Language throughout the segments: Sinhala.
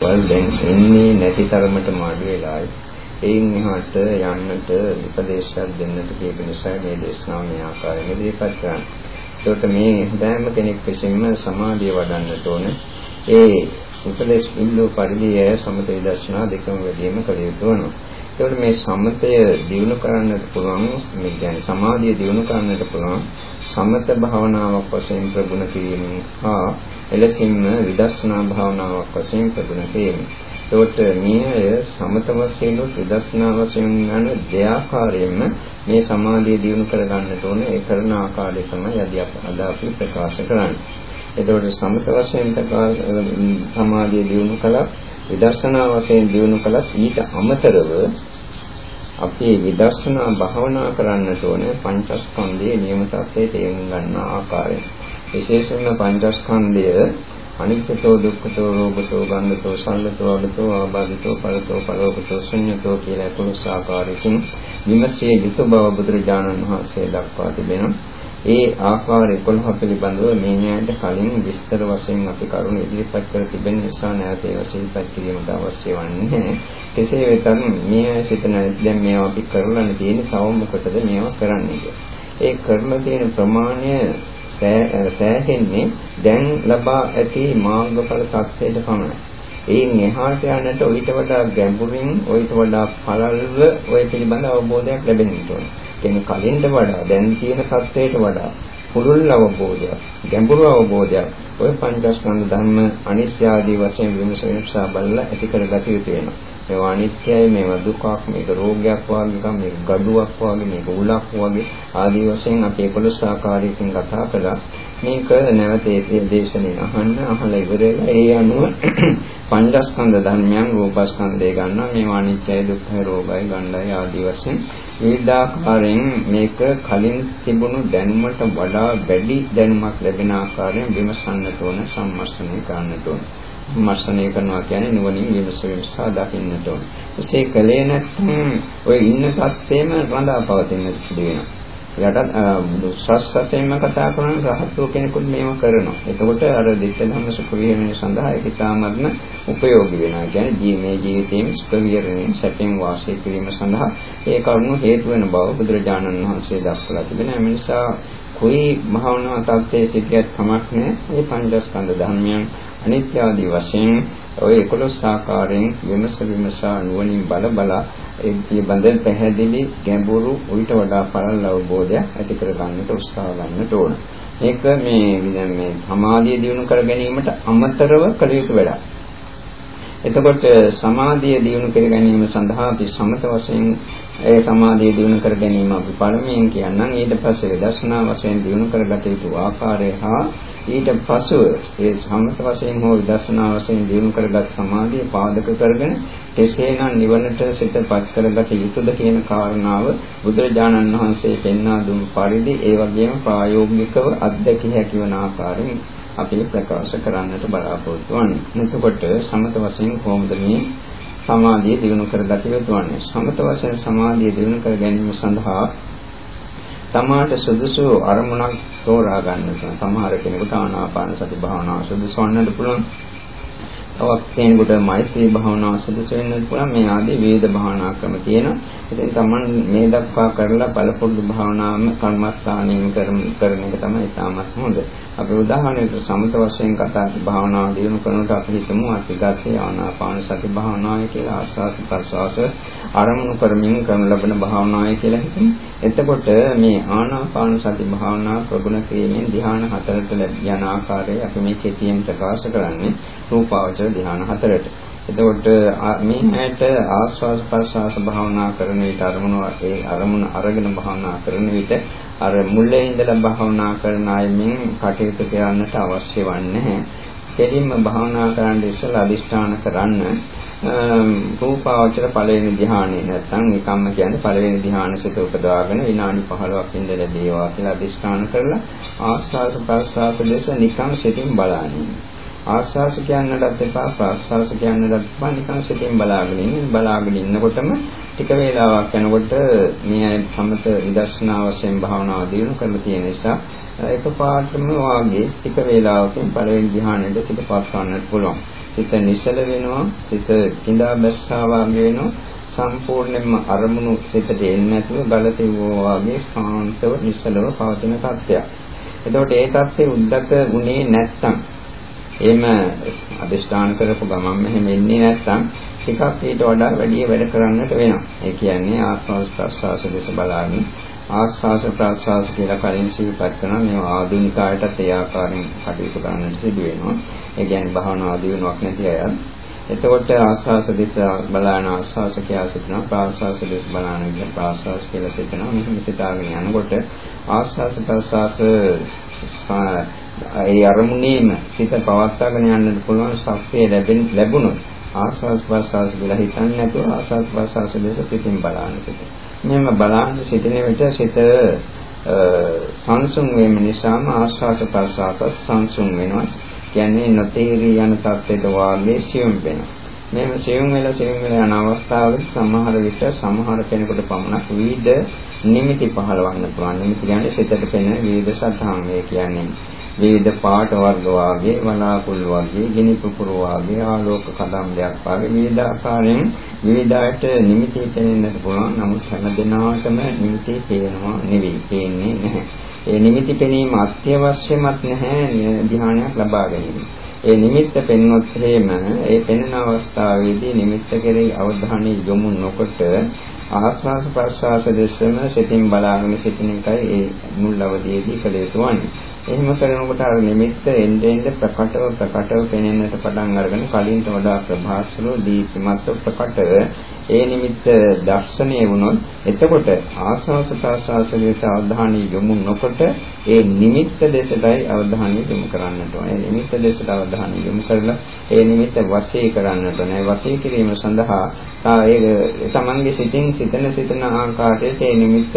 වල දැන් එන්නේ නැති තරමට මාඩු වෙලායි. එයින් එහාට යන්නට උපදේශයක් දෙන්නට කියපු නිසා මේ දේශනාව මේ ආකාරයෙන් ඉදිරිපත් කරනවා. ඒකට මේ හැම කෙනෙක් විසින්ම සමාධිය වඩන්නට ඕන. ඒ උපදේශ බිඳු පරිදි සමත විදර්ශනා දෙකම වැඩිම කළ යුතු වෙනවා. ඒකට මේ සමතය දියුණු කරන්නට පුළුවන් මේ කියන්නේ සමාධිය දියුණු කරන්නට පුළුවන් සමත භාවනාවක් වශයෙන් ප්‍රගුණ කිරීම හා එලෙසින්ම විදර්ශනා භාවනාවක් වශයෙන් ප්‍රගුණ කිරීම. ඒකට මේ සමත වශයෙන් විදර්ශනා වශයෙන් යන දෙආකාරයෙන්ම මේ සමාධිය දියුණු කර ගන්නට ඕනේ ඒ කරන ආකාරය තමයි අද අපි ප්‍රකාශ කරන්නේ. එතකොට සමත වශයෙන් සමාධිය දියුණු කළා විදර්ශනා වශයෙන් දියුණු කළත් ඊට අමතරව අපි විදර්ශනා භාවනා කරන්නට ඕනේ පංචස්කන්ධයේ නියම තත්ත්වයේ තේරුම් ගන්න ආකාරය. විශේෂයෙන්ම පංචස්කන්ධය අනිත්‍යතෝ දුක්ඛතෝ රෝගතෝ ගන්ධතෝ සංගතෝ අගතෝ ආබාධිතෝ පරතෝ පරෝගතෝ ශුන්‍යතෝ කියලා කුණුස් ආකාරයකින් විමසිය යුතු බව බුදුරජාණන් වහන්සේ දක්වා තිබෙනවා. ඒ ආකාර 11 පිළිබඳව මේ න්යායට කලින් විස්තර වශයෙන් අපි කරුණු ඉදිරිපත් කර තිබෙන නිසා නැවත ඒවා සිහිපත් කිරීමට අවශ්‍ය වන්නේ කෙසේ වෙතත් මේ අය සිතන දැන් මේවා අපි කරලා තියෙන තව මොකටද මේවා කරන්නේ ඒ කරලා තියෙන ප්‍රමාණය සෑහෙන්නේ දැන් ලබා ඇති මාර්ගඵල තත්ත්වයට පමණයි. ඒන් එහාට යන්නට ඊට වඩා ගැඹුරින් ඊට වඩා පළල්ව ওই පිළිබඳ අවබෝධයක් ලැබෙන්න ඕනේ. කියන්නේ කලින්ට වඩා දැන් තියෙන තත්ත්වයට වඩා පුළුල් අවබෝධයක් ගැඹුරු අවබෝධයක් ඔය පංචස්කන්ධ ධර්ම අනිත්‍ය ආදී වශයෙන් විමසන නිසා බලලා ඇති කරගත යුතු වෙනවා. මේවා අනිත්‍යයි මේවා දුකක් මේක රෝගයක් වගේ මේක gaduwak වගේ මේක උලක් වගේ ආදී වශයෙන් අපි 11 ආකාරයකින් කතා කළා. මේක නැවත ඒ දේශනේ අහන්න අහලා ඉවරලා ඒ අනුව පංචස්කන්ධ ධර්මයන් රූපස්කන්ධය ගන්නවා මේවා අනිත්‍යයි දුක්ඛයි රෝගයි ගණ්ඩයි ආදී වශයෙන් විවිධාකාරයෙන් මේක කලින් තිබුණු දැනුමට වඩා වැඩි දැනුමක් ලැබෙන ආකාරයෙන් විමසන්නට ඕන සම්මස්තනය කරන්නට ඕන මර්ෂණය කරනවා කියන්නේ නුවණින් විමසීම සහ දකින්නට ඕන. එසේ කලේ නැත්නම් ඔය ඉන්න සත්‍යෙම රඳා පවතින සිදු වෙනවා. යටත් සස්සසෙන්ම කතා කරන රහතෝ කෙනෙකුත් මේව කරනවා. එතකොට අර දෙත්තනම සුඛ විහරණය සඳහා ඒක ඉතාමත්ම ප්‍රයෝගී වෙනවා. කියන්නේ ජීමේ ජීවිතයෙන් සුඛ විහරණය සැපෙන් වාසය කිරීම සඳහා ඒ කරුණු හේතු වෙන බව බුදුරජාණන් වහන්සේ දක්වලා තිබෙනවා. ඒ නිසා કોઈ භාවනා තත්ත්වයේ සිටියත් කමක් නැහැ. මේ පංචස්කන්ධ ධර්මයන් අනිත්‍ය ආදී වශයෙන් ඔය 11 ආකාරයෙන් විමස විමසා නුවණින් බල බල ඒ පිළිබඳ පැහැදිලි ගැඹුරු උවිත වඩා පළල් අවබෝධයක් ඇති කර ගන්නට උත්සාහ ගන්නට ඕන. මේක මේ මේ සමාධිය දිනු කර ගැනීමට අමතරව කළ යුතු වැඩක්. එතකොට සමාධිය දිනු කර ගැනීම සඳහා අපි සමත වශයෙන් ඒ සමාධිය දිනු කර ගැනීම අපි පළමුවෙන් කියන්නම් ඊට පස්සේ දර්ශනා වශයෙන් දිනු කරගත යුතු ආකාරය හා ඊට පසුව ඒ සමත වශයෙන් හෝ විදර්ශනා වශයෙන් දිනු කරගත් සමාධිය පාදක කරගෙන කෙසේනම් නිවනට සිතපත් කරගත යුතුද කියන කාරණාව බුදුරජාණන් වහන්සේ පෙන්වා දුන් පරිදි ඒ වගේම ප්‍රායෝගිකව අත්දැකිය හැකි වන ආකාරයෙන් අපි ප්‍රකාශ කරන්නට බලාපොරොත්තු වෙනවා. එතකොට සමත වශයෙන් කොහොමද මේ සමාධිය දිනු කරගත යුතු වන්නේ? සමත වශයෙන් සමාධිය දිනු කර ගැනීම සඳහා තමාට සුදුසු අරමුණක් තෝරා ගන්න සමහර කෙනෙකුට ආනාපාන සති භාවනාව සුදුසු වන්නත් පුළුවන්. තවත් කෙනෙකුට මෛත්‍රී භාවනාව සුදුසු වෙන්නත් පුළුවන්. මේ ආදී විවිධ භාවනා ක්‍රම තියෙනවා. ඉතින් තමන් මේ දක්වා කරලා බලපොඩු භාවනාවම කර්මස්ථානයෙන් කරන එක තමයි ඉතාමත් හොඳ. අපි උදාහරණයකට සමත වශයෙන් කතා භාවනාව දිනු කරනකොට අපි හිතමු අතිගතේ ආනාපාන සති භාවනාවයි කියලා ආස්වාද ප්‍රසවාස ආරමුණු කරමින් කරන ලබන භාවනාවයි කියලා හිතමු. එතකොට මේ ආනාපාන සති භාවනාව ප්‍රගුණ කිරීමෙන් ධ්‍යාන හතරට යන ආකාරය අපි මේ කෙටියෙන් ප්‍රකාශ කරන්නේ රූපාවචර ධ්‍යාන හතරට. එතකොට මේ ඇයට ආස්වාද ප්‍රසවාස භාවනා කරන විට අරමුණ ඒ අරමුණ අරගෙන භාවනා කරන විට අර මුල්ලේ ඉඳලා භාවනා කරන අයමින් කටයුතු කරන්නට අවශ්‍ය වන්නේ කෙලින්ම භාවනා කරන්න ඉස්සෙල්ලා අදිෂ්ඨාන කරන්න රූපාවචර පළවෙනි ධ්‍යානෙ නැත්නම් නිකම්ම කියන්නේ පළවෙනි ධ්‍යාන සිත උපදවාගෙන විනාඩි 15ක් ඉඳලා දේවා කියලා අදිෂ්ඨාන කරලා ආස්වාද ප්‍රසවාස ලෙස නිකම් සිතින් බලන්නේ ආස්වාස කියන්නටත් එපා ප්‍රාස්වාස කියන්නටත් එපා නිකන් සිතින් බලාගෙන ඉන්න බලාගෙන ඉන්නකොටම ටික වේලාවක් යනකොට මේ අය සමත විදර්ශනා වශයෙන් භාවනාව දිනු කරලා තියෙන නිසා එකපාරටම වාගේ ටික වේලාවකින් පළවෙනි ධ්‍යානෙට සිතපත් ගන්නට පුළුවන්. සිත නිසල වෙනවා සිත කිඳා බැස්සා වගේ වෙනවා සම්පූර්ණයෙන්ම අරමුණු සිතට එන්නේ නැතුව ගලතෙවෝ වගේ සාන්තව නිසලව පවතින තත්ත්වයක්. එතකොට ඒ තත්ත්වේ උද්දක උනේ නැත්තම් එහෙම අදිෂ්ඨාන කරපු ගමන් මෙහෙම එන්නේ නැත්තම් ටිකක් ඊට වඩා වැඩි වැඩ කරන්නට වෙනවා. ඒ කියන්නේ ආස්වාස් ප්‍රස්වාස දෙස බලන්නේ ආස්වාස ප්‍රස්වාස කියලා කලින් සිහිපත් කරනවා මේ ආධුනිකයටත් ඒ ආකාරයෙන් කටයුතු කරන්නට සිදු වෙනවා. ඒ කියන්නේ භාවනා දියුණුවක් නැති අය. එතකොට ආස්වාස දෙස බලන ආස්වාස කියලා සිතනවා ප්‍රාස්වාස දෙස බලන විදිහ ප්‍රාස්වාස කියලා සිතනවා. මෙහෙම සිතාගෙන යනකොට ආස්වාස ප්‍රස්වාස ඒ අරමුණේම සිත පවත්වාගෙන යන්නට පුළුවන් ශක්තිය ලැබුණොත් ආස්වාස් ප්‍රස්වාස කියලා හිතන්නේ නැතුව ආස්වාස් ප්‍රස්වාස දෙස සිතින් බලන්න සිටිනවා. මෙහෙම බලන්න සිටින විට සිත සංසුන් වීම නිසාම ආස්වාද ප්‍රසආස සංසුන් වෙනවා. කියන්නේ නොතේරී යන තත්ත්වයට වාගේ සියුම් වෙනවා. මේව සියුම් වෙලා සියුම් වෙලා යන අවස්ථාවක සමහර විට සමහර කෙනෙකුට පමණක් විවිධ නිමිති පහළවන්න පුළුවන්. නිමිති කියන්නේ සිතට පෙනෙන විවිධ සත්‍යං මේ කියන්නේ විවිධ පාට වර්ග වාගේ වලාකුළු වාගේ ගිනි පුපුර වාගේ ආලෝක කදම්බයක් වාගේ විවිධ ආකාරයෙන් විවිධායට නිමිති පෙනෙන්නට පුළුවන්. නමුත් හැම දිනාටම නිමිති පේනවා නෙවෙයි පේන්නේ නැහැ. ඒ නිමිති පෙනීම අත්‍යවශ්‍යමත් නැහැ ධ්‍යානයක් ලබා ගැනීම. ඒ නිමිත්ත පෙන්වොත් එහෙම ඒ පෙනෙන අවස්ථාවේදී නිමිත්ත කෙරෙහි අවධානය යොමු නොකොට ආස්වාස ප්‍රස්වාස දෙසම සිතින් බලාගෙන සිටින එකයි ඒ මුල් අවධියේදී කළ යුතු වන්නේ. එහෙම කරනකොට අර නිමිත්ත එන්න එන්න ප්‍රකටව ප්‍රකටව පෙනෙන්නට පටන් අරගෙන කලින්ට වඩා ප්‍රභාස්වර දීප්තිමත් ප්‍රකටව ඒ නිමිත්ත දර්ශනීය වුණොත් එතකොට ආස්වාස ප්‍රාසාසලයට අවධානය යොමු නොකොට ඒ නිමිත්ත දෙසටයි අවධානය යොමු කරන්නට ඕනේ. ඒ නිමිත්ත දෙසට අවධානය යොමු කරලා ඒ නිමිත්ත වශී කරන්නට ඕනේ. වශී කිරීම සඳහා ඒ තමන්ගේ සිතින් සිතන සිතන ආකාරයට ඒ නිමිත්ත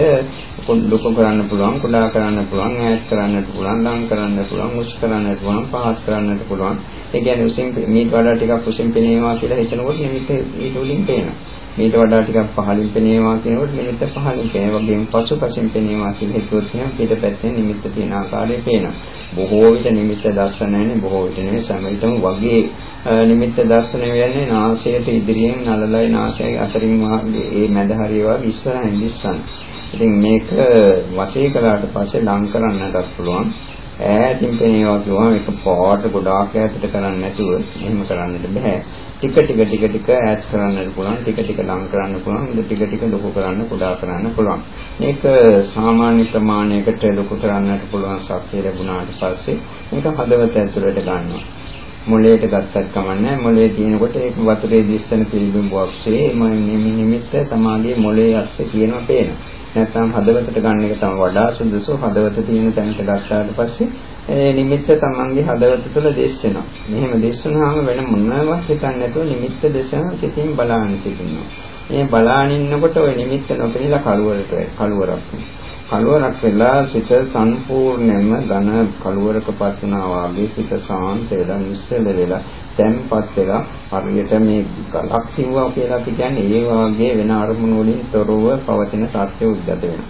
ලොකු කරන්න පුළුවන්, කුඩා කරන්න පුළුවන්, ඈත් කරන්නට පුළුවන්, ලං කරන්න පුළුවන්, උස් කරන්නට පුළුවන්, පහත් කරන්නට පුළුවන්. ඒ කියන්නේ උසින් මීට වඩා ටිකක් උසින් පෙනේවා කියලා හිතනකොට නිමිත්ත ඊට උලින් පේනවා. ඊට වඩා ටිකක් පහළින් පෙනේවා කියනකොට නිමිත්ත පහළින් පේන වගේම පසුපසින් පෙනේවා කියලා හිතුවොත් එහෙනම් පිටපැත්තේ නිමිත්ත තියෙන ආකාරය පේනවා. බොහෝ විට නිමිත්ත දර්ශන නැහැ බොහෝ විට නෙවෙයි සමහිතම වගේ නිමිත්ත දර්ශන වෙන්නේ නාසයට ඉදිරියෙන් නලලයි නාසයයි අතරින් වාගේ ඒ මැද හරිය වගේ ඉස්සරහින් දිස්සන. ඉතින් මේක වශී කළාට පස්සේ ලං කරන්නටත් පුළුවන්. ඈතින් පෙනේවා කියවම එක පාට ගොඩාක් ඈතට කරන්නේ නැතුව එහෙම කරන්නට බෑ. ටික ටික ටික ටික ඈත් කරන්නට පුළුවන්, ටික ටික ලං කරන්න පුළුවන්, ටික ටික ලොකු කරන්න, කුඩා කරන්න පුළුවන්. මේක සාමාන්‍ය ප්‍රමාණයකට ලොකු කරන්නට පුළුවන් ශක්තිය ලැබුණාට පස්සේ මේක හදවත ඇතුළට ගන්නවා. මොළයට ගත්තත් කමන්නේ මොළයේ තියෙනකොට ඒක වතුරේ දිස්සන පිළිබිඹුවක් සේ නිමිත්ත සමාධියේ මොළයේ ඇස්සේ කියනවා පේනවා. නැත්නම් හදවතට ගන්න එක තමයි වඩා සුදුසු හදවත තියෙන තැනට ගත්තාට පස්සේ ඒ නිමිත්ත තමන්ගේ හදවත තුළ දෙස් වෙනවා. මෙහෙම දෙස් වුනහම වෙන මොනවත් හිතන්නේ නැතුව නිමිත්ත දෙසම සිතින් බලාගෙන සිටිනවා. මේ බලාගෙන ඉන්නකොට ওই නිමිත්ත නොපෙනිලා කලවරට කලවරක් කලවරක් වෙලා සිත සම්පූර්ණයෙන්ම ඝන කලවරකපත් වුණා වගේ සිත සාන්ත වෙලා නිස්සල වෙලා තැම්පත් වෙලා හරියට මේ ගලක් කිව්වා කියලා අපි කියන්නේ ඒ වගේ වෙන අරමුණු වලින් තොරව පවතින සත්‍ය උද්ගත වෙනවා.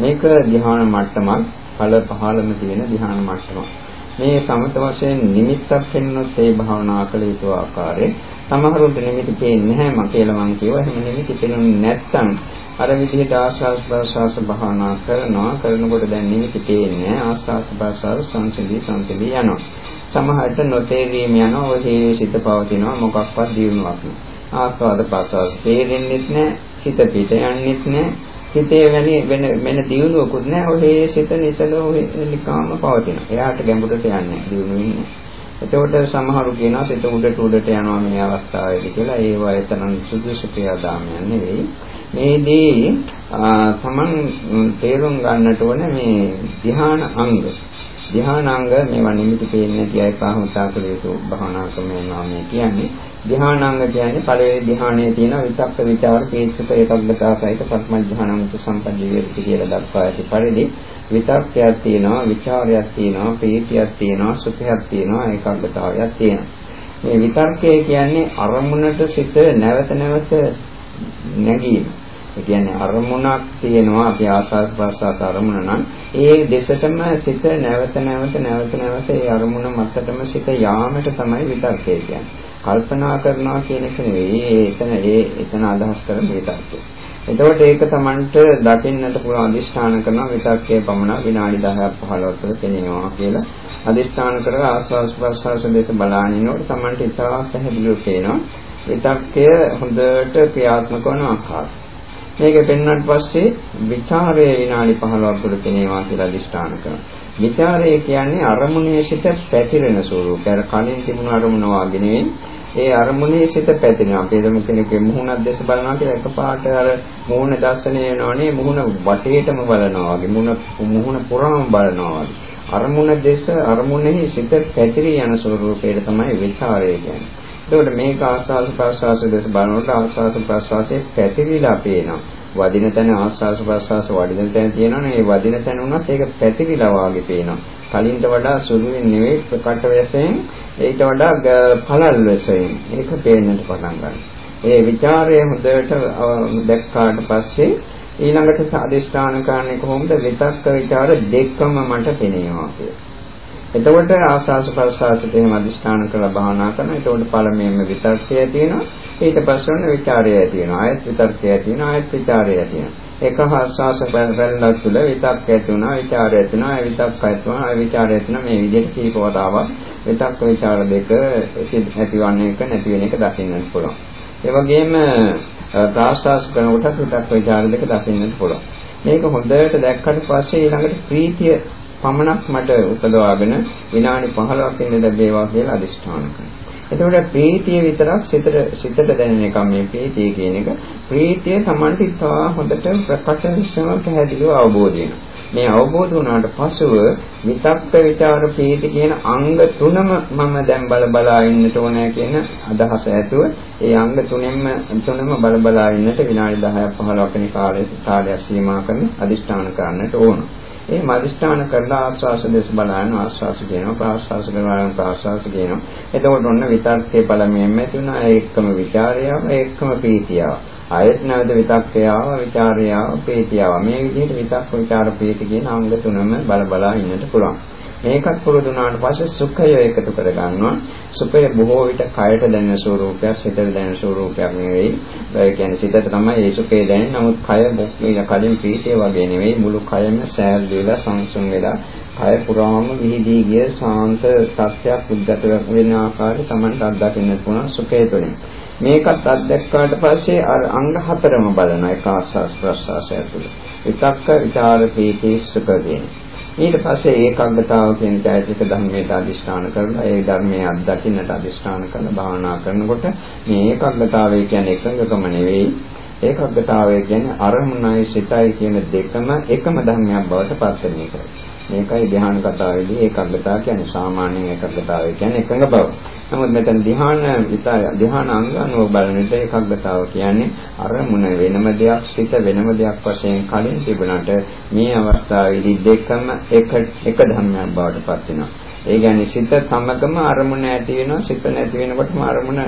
මේක ධ්‍යාන මට්ටමක් ඵල පහළම තියෙන ධ්‍යාන මට්ටමක්. මේ සමත වශයෙන් නිමිත්තක් වෙන්නොත් ඒ භාවනා කළ යුතු ආකාරය සමහරුන්ට නිමිති පේන්නේ නැහැ මම කියලා මං කියවා එහෙම නිමිති පේන්නේ නැත්නම් අර විදිහට ආස්වාස් ප්‍රාස්වාස් භාවනා කරනවා. කරනකොට දැන් නිමිති පේන්නේ ආස්වාස් ප්‍රාස්වාස් සංසිඳී සංසිඳී යනවා. සමහරට නොතේරීම යනවා. ඔය සිත පවතිනවා. මොකක්වත් දියුණුවක් නෑ ආස්වාද ප්‍රසවාස තේරෙන්නෙත් නෑ හිත පිට යන්නෙත් නෑ හිතේ වෙන වෙන වෙන දියුණුවකුත් නෑ ඔය සිත නිසලෝ නිකාම පවතිනවා. එයාට ගැඹුරට යන්නේ දියුණුවෙන්නේ එතකොට සමහරු කියනවා සිත උඩට උඩට යනවා මේ අවස්ථාවේදී කියලා. ඒ වයතනන් සුදුසු ක්‍රියාදාමයක් නෙවෙයි. මේදී තමන් තේරුම් ගන්නට ඕනේ මේ ධ්‍යාන අංග. ධ්‍යානාංග මේවා නිමිති පේන්නේ නැති අය පාහුතා කළ යුතු භාවනා ක්‍රමයන් මේ කියන්නේ. ධ්‍යානාංග කියන්නේ පළවෙනි ධ්‍යානයේ තියෙන විතක්ක විචාර කේසුක ඒකග්ගතා සහිත පස්ම ධ්‍යානමුත් සම්පජ්ජ වේති කියලා දක්වා ඇති පරිදි විතක්කයක් තියෙනවා විචාරයක් තියෙනවා ප්‍රීතියක් තියෙනවා සුඛයක් තියෙනවා ඒකග්ගතාවයක් තියෙනවා. මේ විතර්කය කියන්නේ අරමුණට සිත නැවත නැවත නැගීම ඒ කියන්නේ අරමුණක් තියෙනවා අපි ආස්වාද ප්‍රසආත අරමුණ නම් ඒ දෙසටම සිත නැවත නැවත නැවත නැවත ඒ අරමුණ මතටම සිත යාමට තමයි විතර්කය කියන්නේ. කල්පනා කරනවා කියන එක නෙවෙයි. එතන ඒ එතන අදහස් කරන විතක්කය. එතකොට ඒක Tamanට දකින්නට පුළුවන් අදිෂ්ඨාන කරනවා විතක්කේ පමණ විනාඩි 10ක් 15ක් තුළ පෙනෙනවා කියලා. අදිෂ්ඨාන කරලා ආස්වාස් ප්‍රස්වාස දෙක බලානිනකොට Tamanට ඉතා පැහැදිලිව පේනවා. විතක්කය හොඳට ක්‍රියාත්මක වන ආකාරය. මේක පෙන්වන්නට පස්සේ විචාරයේ විනාඩි 15ක් තුළ පෙනේවා කියලා දිෂ්ඨාන කරනවා. විචාරය කියන්නේ අරමුණේ සිට පැතිරෙන ස්වරූපය. අර කලින් තිබුණු අරමුණ වාගේ නෙවෙයි. ඒ අරමුණේ සිට පැතිරෙනවා. අපි හිතමු කෙනෙක්ගේ මුහුණක් දැස බලනවා කියලා එකපාරට අර මුහුණ දර්ශනය වෙනවනේ මුහුණ වටේටම බලනවා වගේ. මුහුණ මුහුණ පුරාම බලනවා වගේ. අරමුණ දැස අරමුණෙහි සිට පැතිරී යන ස්වරූපයට තමයි විචාරය කියන්නේ. එතකොට මේක ආස්වාද ප්‍රසවාස දෙස බලනකොට ආස්වාද ප්‍රසවාසයේ පැතිරිලා පේනවා. වදින තැන ආස්වාද ප්‍රසවාස වදින තැන තියෙනවනේ. ඒ වදින තැන උනත් ඒක පැතිරිලා වාගේ පේනවා. කලින්ට වඩා සුළුෙන් නෙවෙයි ප්‍රකට වශයෙන් ඊට වඩා පළල් වශයෙන් ඒක පේන්නට පටන් ගන්නවා. ඒ ਵਿਚාරය හොඳට දැක්කාට පස්සේ ඊළඟට අදිෂ්ඨාන කරන්නේ කොහොමද? විතක්ක ਵਿਚාර දෙකම මට පෙනෙනවා කියලා. එතකොට ආස්වාස ප්‍රසආසට එහෙම අදිස්ථාන කරලා භාවනා කරනවා. එතකොට පළමුවෙන්ම විතර්කය ඇති වෙනවා. ඊට පස්සේ ඔන්න ਵਿਚාරය ඇති වෙනවා. ආයත් විතර්කය ඇති වෙනවා. ආයත් විචාරය ඇති වෙනවා. එක ආස්වාස ප්‍රසආසල තුළ විතක්ක ඇති වෙනවා. විචාරය ඇති වෙනවා. ආය විතක්ක ඇති වෙනවා. ආය විචාරය ඇති වෙනවා. මේ විදිහට කීප වතාවක් විතක්ක විචාර දෙක ඇතිවන්නේ එක නැති වෙන එක දකින්නත් පුළුවන්. ඒ වගේම ප්‍රාස්වාස කරනකොට විතක්ක විචාර දෙක දකින්නත් පුළුවන්. මේක හොඳට දැක්කට පස්සේ ඊළඟට ප්‍රීතිය පමණක් මට උපදවාගෙන විනාඩි 15ක් ඉන්න ලැබේවා කියලා අදිෂ්ඨාන කරනවා. එතකොට ප්‍රීතිය විතරක් සිතට සිතට දැනෙන එක මේ ප්‍රීතිය කියන එක ප්‍රීතිය Tamanට ඉතා හොඳට ප්‍රකට විශ්වම පැහැදිලිව අවබෝධ වෙනවා. මේ අවබෝධ වුණාට පසුව විතක්ක විචාර ප්‍රීති කියන අංග තුනම මම දැන් බල බලා ඉන්නට ඕනෑ කියන අදහස ඇතුව ඒ අංග තුනෙන්ම තුනම බල බලා ඉන්නට විනාඩි 10ක් 15ක් වෙනි කාලය කාලය සීමා කරන අදිෂ්ඨාන කරන්නට ඕන. ඒ මදිස්ථාන කරලා ආස්වාස දෙස බලන ආස්වාස කියනවා ප්‍රාස්වාස කරනවා ප්‍රාස්වාස කියනවා. එතකොට ඔන්න විතක්කේ බලමින් මෙතුණා ඒකම ਵਿਚාරයව ඒකම ප්‍රීතියව. ආයත් නැවත විතක්කේ ආව ਵਿਚාරයව ප්‍රීතියව. මේ විදිහට විතක් විචාර ප්‍රීති කියන අංග තුනම බල බලා ඉන්නට පුළුවන්. මේකත් පුරුදු වුණාට පස්සේ සුඛය එකතු කර ගන්නවා. සුඛය බොහෝ විට කයට දැනෙන ස්වરૂපයක්, සිතට දැනෙන ස්වરૂපයක් නෙවෙයි. ඒ කියන්නේ සිතට තමයි ඒ සුඛය දැනෙන්නේ. නමුත් කය මොකද කලින් ප්‍රීතිය වගේ නෙවෙයි. මුළු කයම සෑල් වෙලා සංසුන් වෙලා කය පුරාම විහිදී ගිය සාන්ත තත්ත්වයක් උද්ගත වෙන ආකාරය Tamanට අත්දකින්න පුළුවන් සුඛය තුළින්. මේකත් අත්දැක්කාට පස්සේ අර අංග හතරම බලන එක ආස්වාස් ප්‍රස්වාසය තුළ. විතක්ක විචාර ප්‍රීති සුඛ දෙන්නේ. ඊට පස්සේ ඒකාග්‍රතාව කියන চৈতසික ධර්මයට අදිෂ්ඨාන කරලා ඒ ධර්මයේ අත්දකින්නට අදිෂ්ඨාන කරන භාවනා කරනකොට මේ ඒකාග්‍රතාවය කියන්නේ එකඟකම නෙවෙයි ඒකාග්‍රතාවය කියන්නේ අරමුණයි සිතයි කියන දෙකම එකම ධර්මයක් බවට පත් වෙන එකයි. මේකයි ධ්‍යාන කතාවේදී ඒකාග්‍රතාව කියන්නේ සාමාන්‍යයෙන් ඒකාග්‍රතාවය කියන්නේ එකඟ බව. නමුත් මෙතන ධ්‍යාන ධ්‍යාන අංග අනුව බලන විට ඒකාග්‍රතාව කියන්නේ අරමුණ වෙනම දෙයක් සිත වෙනම දෙයක් වශයෙන් කලින් තිබුණාට මේ අවස්ථාවේදී දෙකම එක එක ධර්මයක් බවට පත් වෙනවා. ඒ කියන්නේ සිත සමගම අරමුණ ඇති වෙනවා සිත නැති වෙනකොටම අරමුණ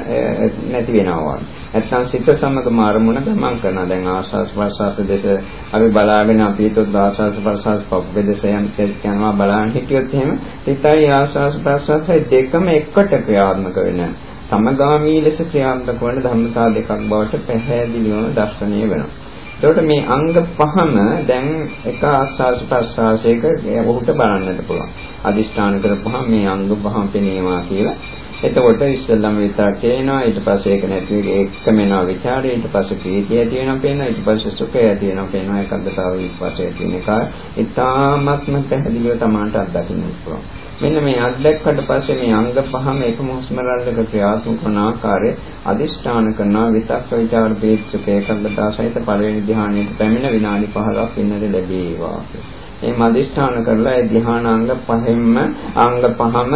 නැති වෙනවා. නැත්නම් සිත සමගම අරමුණ ගමන් කරනවා. දැන් ආස්වාස් ප්‍රසවාස දෙස අපි බලාගෙන අපි හිතුවත් ආස්වාස් ප්‍රසවාස පබ්බෙදස යනවා බලන්න හිටියොත් එහෙම සිතයි ආස්වාස් ප්‍රසවාසයි දෙකම එකට ක්‍රියාත්මක වෙන සමගාමී ලෙස ක්‍රියාත්මක වන ධර්මතා දෙකක් බවට පැහැදිලිවම දැක්වෙන්නේ වෙනවා. එතකොට මේ අංග පහම දැන් එක ආස්වාස් ප්‍රස්වාසයක ඔහුට බලන්නට පුළුවන්. අදිෂ්ඨාන කරපුවහම මේ අංග පහම පෙනේවා කියලා. එතකොට ඉස්සෙල්ලම විතරක් එනවා ඊට පස්සේ ඒක නැති එකම වෙනවා ਵਿਚාරය ඊට පස්සේ ප්‍රීතිය ඇති වෙනවා පේනවා ඊට පස්සේ සුඛය ඇති වෙනවා පේනවා ඒකද්දතාව ඊට පස්සේ තියෙන එක ඉතාමත්ම පැහැදිලිව තමාට අත්දකින්න පුළුවන්. මෙන්න මේ අත්දැක්කට පස්සේ මේ අංග පහම එකම හුස්ම රැල්ලක ක්‍රියාත්මක වන ආකාරය අදිෂ්ඨාන කරනවා විතක්ක විචාර පීක්ෂක ඒකග්ගතා සහිත පළවෙනි ධ්‍යානයේ පැමිණ විනාඩි 15ක් ඉන්නද ලැබේවා. මේ මදිෂ්ඨාන කරලා ඒ ධ්‍යානාංග පහෙන්ම අංග පහම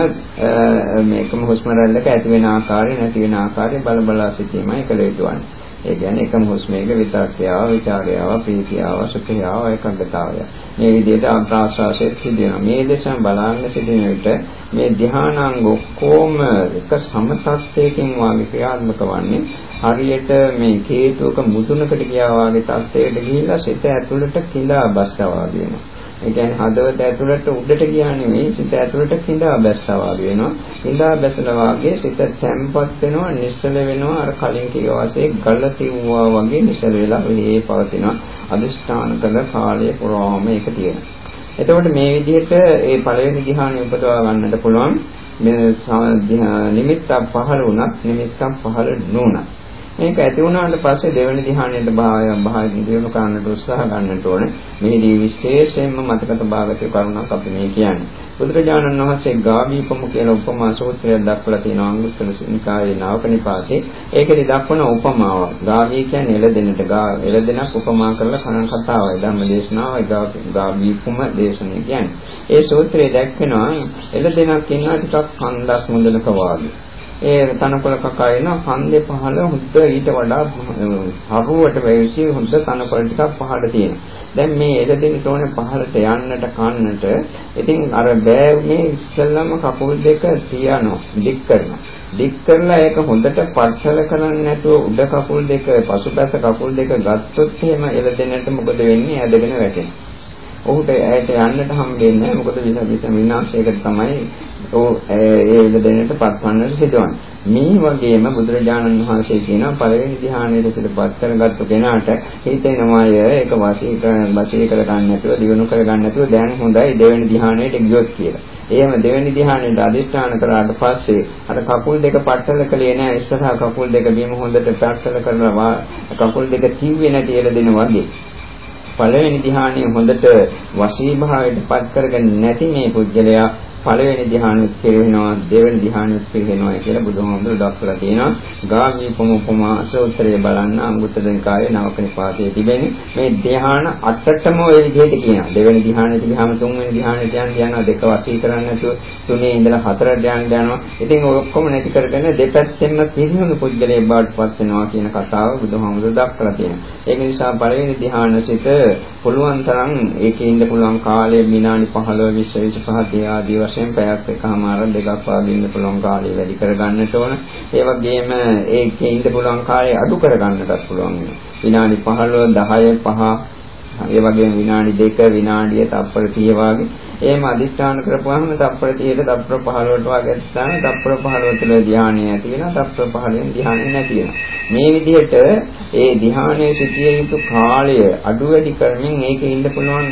මේකම හුස්ම රැල්ලක ඇති වෙන ආකාරය නැති වෙන ආකාරය බල බලා සිටීමයි කළ යුතුවන්නේ ඒ කියන්නේ එකම හුස්මේක විතක්කයාව, විචාරයාව, ප්‍රීතියාව, සුඛයාව, ඒකග්ගතාවය. මේ විදිහට අන්තරාශ්වාසයේ සිදුවෙනවා. මේ දේශම් බලන්න සිටින විට මේ ධානාංග ඔක්කොම එක සමතත්වයකින් වාගේ ක්‍රියාත්මක වන්නේ හරියට මේ හේතුක මුදුනකට ගියා වාගේ තත්ත්වයට ගිහිලා සිත ඇතුළට කිඳා බස්සා වාගේ වෙනවා. ඒ කියන්නේ හදවත ඇතුළට උඩට ගියා නෙවෙයි සිත ඇතුළට කිඳා බැස්සා වගේ වෙනවා. කිඳා බැසලා වගේ සිත තැම්පත් වෙනවා, නිශ්චල වෙනවා. අර කලින් කිව්වා වශයෙන් ගල තිව්වා වගේ නිශ්චල වෙලා මේ පවතිනවා. අදිෂ්ඨාන කළ කාලය පුරාම ඒක තියෙනවා. එතකොට මේ විදිහට ඒ පළවෙනි ධ්‍යානෙ උපදවා ගන්නට පුළුවන්. මේ නිමිත්තක් පහළ වුණත් නිමිත්තක් පහළ නොවුණත් මේක ඇති වුණාට පස්සේ දෙවෙනි ධ්‍යානයට භාවය භාවය දිනු කරන්නට උත්සාහ ගන්නට ඕනේ. මේදී විශේෂයෙන්ම මතක තබාගත කරුණක් අපි මේ කියන්නේ. බුදුරජාණන් වහන්සේ ගාබීපම කියලා උපමා සූත්‍රයක් දක්වලා තියෙනවා අංගුත්තර නිකායේ නාවක නිපාතේ. ඒකෙදි දක්වන උපමාව. ගාබී කියන්නේ එළදෙනට එළදෙනක් උපමා කරලා කන කතාවයි ධර්ම දේශනාවයි ගාබීපම දේශනය කියන්නේ. ඒ සූත්‍රයේ දැක්වෙනවා එළදෙනක් ඉන්නවා ටිකක් කන්දස් මුදලක වාගේ. ඒ තනකොළ කකා එන කන්දේ පහළ හුද්ද ඊට වඩා හරුවට වෙවිසි හුද්ද තනකොළ ටිකක් පහළ තියෙනවා. දැන් මේ එළදෙන තෝනේ පහළට යන්නට කන්නට ඉතින් අර බෑනේ ඉස්සෙල්ලම කකුල් දෙක තියනවා දික් කරනවා. දික් කරලා ඒක හොඳට පස්සල කරන්නේ නැතුව උඩ කකුල් දෙක පසුපැස කකුල් දෙක ගත්තොත් එහෙම එළදෙනට මොකද වෙන්නේ? ඇදගෙන වැටෙනවා. ඔහුට ඇයට යන්නට හම්බෙන්නේ නැහැ. මොකද විසබිස මිනාශයකට තමයි ඔහු ඒ විදෙනට පත්වන්නට සිදුවන්නේ. මේ වගේම බුදුරජාණන් වහන්සේ කියන පළවෙනි ධ්‍යානයේ සිටපත් කරගත්තු කෙනාට හිතෙනවාය ඒක වාසී කරන වාසී කර ගන්න නැතුව දිනු කර ගන්න නැතුව දැන් හොඳයි දෙවෙනි ධ්‍යානයට ගියොත් කියලා. එහෙම දෙවෙනි ධ්‍යානයට අධිෂ්ඨාන කරාට පස්සේ අර කකුල් දෙක පටල කළේ නැහැ ඉස්සරහා කකුල් දෙක බිම හොඳට පටල කරලා කකුල් දෙක තිව්වේ නැති එළ දෙන වගේ. පළවෙනි ධ්‍යානයේ හොඳට වශීභාවයට පත් කරගෙන නැති මේ පුජ්‍යලයා පළවෙනි ධ්‍යානෙත් පිරිනනවා දෙවෙනි ධ්‍යානෙත් පිරිනනවා කියලා බුදුහාමුදුරුවෝ දක්වලා තියෙනවා. ගාමී පොමුපමා සූත්‍රය බලන්න අංගුත්තර නිකායේ නවක නිපාතයේ තිබෙන මේ ධ්‍යාන අටටම ওই විදිහට කියනවා. දෙවෙනි ධ්‍යානෙට ගියාම තුන්වෙනි ධ්‍යානෙට යන්න යනවා දෙක වශී කරන්නේ නැතුව තුනේ ඉඳලා හතරට යන්න යනවා ඉතින් ඔය ඔක්කොම නැති කරගෙන දෙපැත්තෙන්ම පිරිනුණු පුද්ගලයෙක් බවට පත් වෙනවා කියන කතාව බුදුහාමුදුරුවෝ දක්වලා තියෙනවා. ඒක නිසා පළවෙනි ධ්‍යානසිත පුළුවන් තරම් ඒකේ ඉන්න පුළුවන් කාලය විනාඩි 15 20 25 ආදී වශයෙන් පැයක් එකමාර දෙකක් වගේ ඉන්න පුළුවන් කාලය වැඩි කරගන්නට ඕන. ඒ වගේම ඒකේ ඉන්න පුළුවන් කාලය අඩු කරගන්නටත් පුළුවන් විනාඩි 15 10 5 ඒ වගේම විනාඩි 2 විනාඩිය තප්පර 30 වගේ. එහෙම අදිස්ථාන කරපුවාම තප්පර 30ට තප්පර 15ට වගේ අදිස්ථාන තප්පර 15 තුළ ධානය ඇති වෙනවා තප්පර 15න් ධානය නැති වෙනවා. මේ විදිහට ඒ ධානයේ සිටිය යුතු කාලය අඩු වැඩි කරමින් ඒකේ ඉන්න පුළුවන්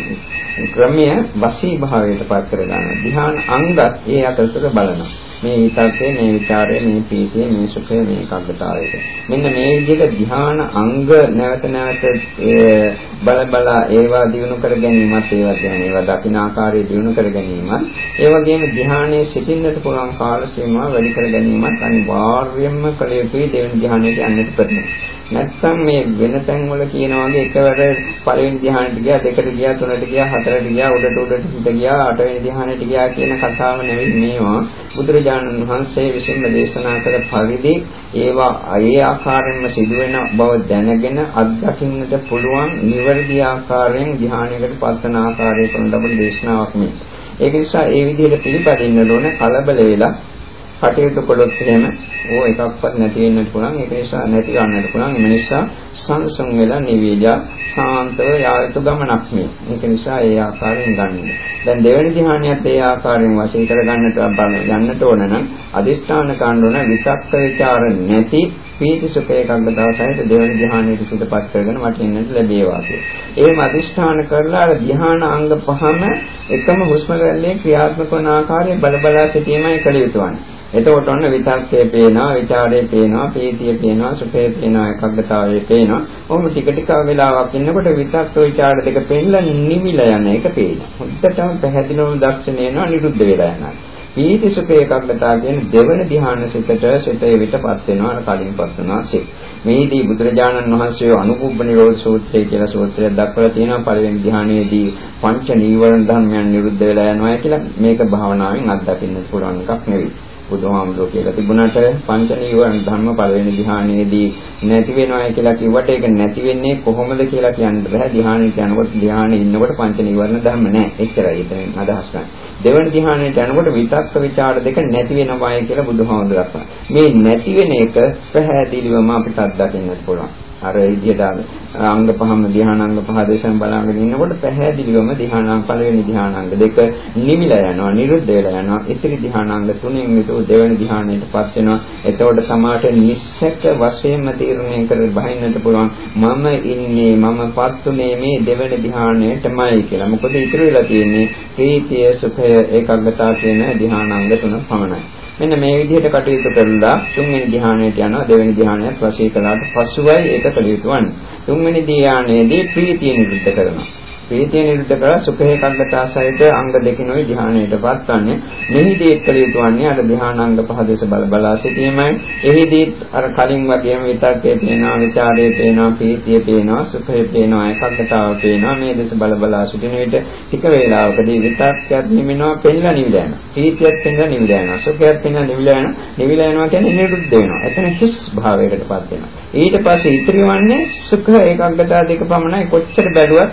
ක්‍රමය වශී භාවයට පත් කර ගන්නවා ධාන අංගත් ඒ අතරතුර බලනවා. මේ විතක්කේ මේ ਵਿਚාරය මේ පීතිය මේ සුඛය මේ කග්ගතාවයට මෙන්න මේ විදිහට ධ්‍යාන අංග නැවත නැවත බල බල ඒවා දිනු කර ගැනීමත් ඒවා කියන්නේ ඒවා දකින්න ආකාරයේ දිනු කර ගැනීමත් ඒ වගේම ධ්‍යානයේ සිටින්නට පුළුවන් කාල සීමාව වැඩි කර ගැනීමත් අනිවාර්යයෙන්ම කළ යුතුයි දෙවෙනි ධ්‍යානයට යන්නට ප්‍රථම නැත්නම් මේ වෙන තැන් වල කියනවා වගේ එකවර පළවෙනි ධ්‍යානෙට ගියා දෙකට ගියා තුනට ගියා හතරට ගියා උඩට උඩට හිට ගියා අටවෙනි ධ්‍යානෙට ගියා කියන කතාව නෙවෙයි මේවා බුදුරජාණන් වහන්සේ විසින්ම දේශනා කළ පරිදි ඒවා ඒ ආකාරයෙන්ම සිදුවෙන බව දැනගෙන අත්දකින්නට පුළුවන් නිවැරදි ආකාරයෙන් ධ්‍යානයකට පත්වන ආකාරය කරන ලබන දේශනාවක් මේ. ඒක නිසා ඒ විදිහට පිළිපදින්න ඕන කලබල වෙලා කටයුතු කළොත් එහෙම ඕ එකක්වත් නැති වෙන්නත් පුළුවන්. ඒක නිසා නැති ගන්නත් පුළුවන්. ඒ නිසා සංසුන් වෙලා නිවිලා සාන්තව යායුතු ගමනක් මේ. ඒක නිසා ඒ ආකාරයෙන් ගන්න. දැන් දෙවෙනි ධ්‍යානියත් ඒ ආකාරයෙන් වශයෙන් කර ගන්නට යන්නට ඕන නම් අදිෂ්ඨාන කාණ්ඩෝන විචක්ක ਵਿਚාර නැති පීති සුඛේ කග්ගතාසහිත දෙවන ධ්‍යානයේ සිටපත් කරගෙන මට ඉන්නට ලැබේවා කියලා. එහෙම අදිෂ්ඨාන කරලා අර ධ්‍යාන අංග පහම එකම හුස්ම රැල්ලේ ක්‍රියාත්මක වන ආකාරය බල බලා සිටීමයි කළ යුතු වන්නේ. එතකොට ඔන්න විතක්කේ පේනවා, ਵਿਚාරේ පේනවා, ප්‍රීතිය පේනවා, සුඛේ පේනවා, එකඟතාවයේ පේනවා. ඔහොම ටික ටික වෙලාවක් ඉන්නකොට විතක්ක ਵਿਚාර දෙක පෙන්නලා නිමිල යන එක පේනවා. හොඳටම පැහැදිලිවම දක්ෂණය වෙනවා නිරුද්ධ වෙලා යනවා. පීති සුඛ ඒකාග්‍රතාව කියන දෙවන ධ්‍යාන සිතට සිතේ විතපත් වෙනවා අර කලින්පත් වෙනවා සිත. මේදී බුදුරජාණන් වහන්සේ අනුකුබ්බ නිරෝධ සූත්‍රය කියලා සූත්‍රයක් දක්වලා තියෙනවා පළවෙනි ධ්‍යානයේදී පංච නීවරණ ධර්මයන් නිරුද්ධ වෙලා යනවා කියලා මේක භාවනාවෙන් අත්දකින්න පුළුවන් එකක් නෙවෙයි. බුදුහාමුදුරුවෝ කියලා තිබුණාට පංච නීවරණ ධර්ම පළවෙනි ධ්‍යානයේදී නැති වෙනවා කියලා කිව්වට ඒක නැති වෙන්නේ කොහොමද කියලා කියන්න බෑ ධ්‍යානෙට යනකොට ධ්‍යානෙ ඉන්නකොට පංච නීවරණ ධර්ම නැහැ එච්චරයි එතනින් අදහස් ගන්න. දෙවන ධ්‍යානෙට යනකොට විතක්ක ਵਿਚාර දෙක නැති වෙනවායි කියලා බුදුහාමුදුරුවෝ මේ නැති වෙන එක පැහැදිලිවම අපිට අත්දකින්නත් පුළුවන්. අර විදියට අංග පහම ධානාංග පහ දේශම් බලාගෙන ඉන්නකොට පැහැදිලිවම ධානාංග පළවෙනි ධානාංග දෙක නිමිලා යනවා නිරුද්ධ වෙලා යනවා. ඉතිරි ධානාංග තුනෙන් විතර දෙවෙනි ධානයටපත් වෙනවා. එතකොට සමාට නිස්සක වශයෙන්ම තීරණය කර බහින්නට පුළුවන් මම ඉන්නේ මමපත් තුනේ මේ දෙවෙනි ධානයටමයි කියලා. මොකද ඉතුරු වෙලා තියෙන්නේ ප්‍රීතිය සුඛය ඒකාග්‍රතාව කියන ධානාංග තුන පමණයි. මෙන්න මේ විදිහට කටයුතු කළා තුන්වෙනි ධ්‍යානයට යනවා. දෙවෙනි ධ්‍යානයත් වශී කළාට පසුවයි ඒක කළ යුතු වන්නේ. තුන්වෙනි ධ්‍යානයේදී ප්‍රීතිය නිරුද්ධ කරනවා. ප්‍රීතිය නිරුද්ධ කරලා සුඛ ඒකාග්‍රතාව සහිත අංග දෙකිනුයි ධ්‍යානයටපත් වන්නේ. මෙහිදී එක්කල යුතුවන්නේ අර ධ්‍යානාංග පහ දේශ බල බලා සිටීමයි. එහිදී අර කලින් වගේම විතක්කේ පේනවා, විචාරයේ පේනවා, ප්‍රීතිය පේනවා, සුඛය පේනවා, ඒකාග්‍රතාව පේනවා. මේ දේශ බල බලා සිටින විට ටික වේලාවකදී විතක්කයක් නිමිනවා, පෙන්නලා නිවිලා යනවා. ප්‍රීතියත් පෙන්නලා නිවිලා යනවා. සුඛයත් පෙන්නලා නිවිලා යනවා. නිවිලා යනවා කියන්නේ නිරුද්ධ වෙනවා. එතන හිස් භාවයකටපත් වෙනවා. ඊට පස්සේ ඉතිරි වන්නේ සුඛ ඒකාග්‍රතාව දෙක පමණයි. කොච්චර බැලුවත්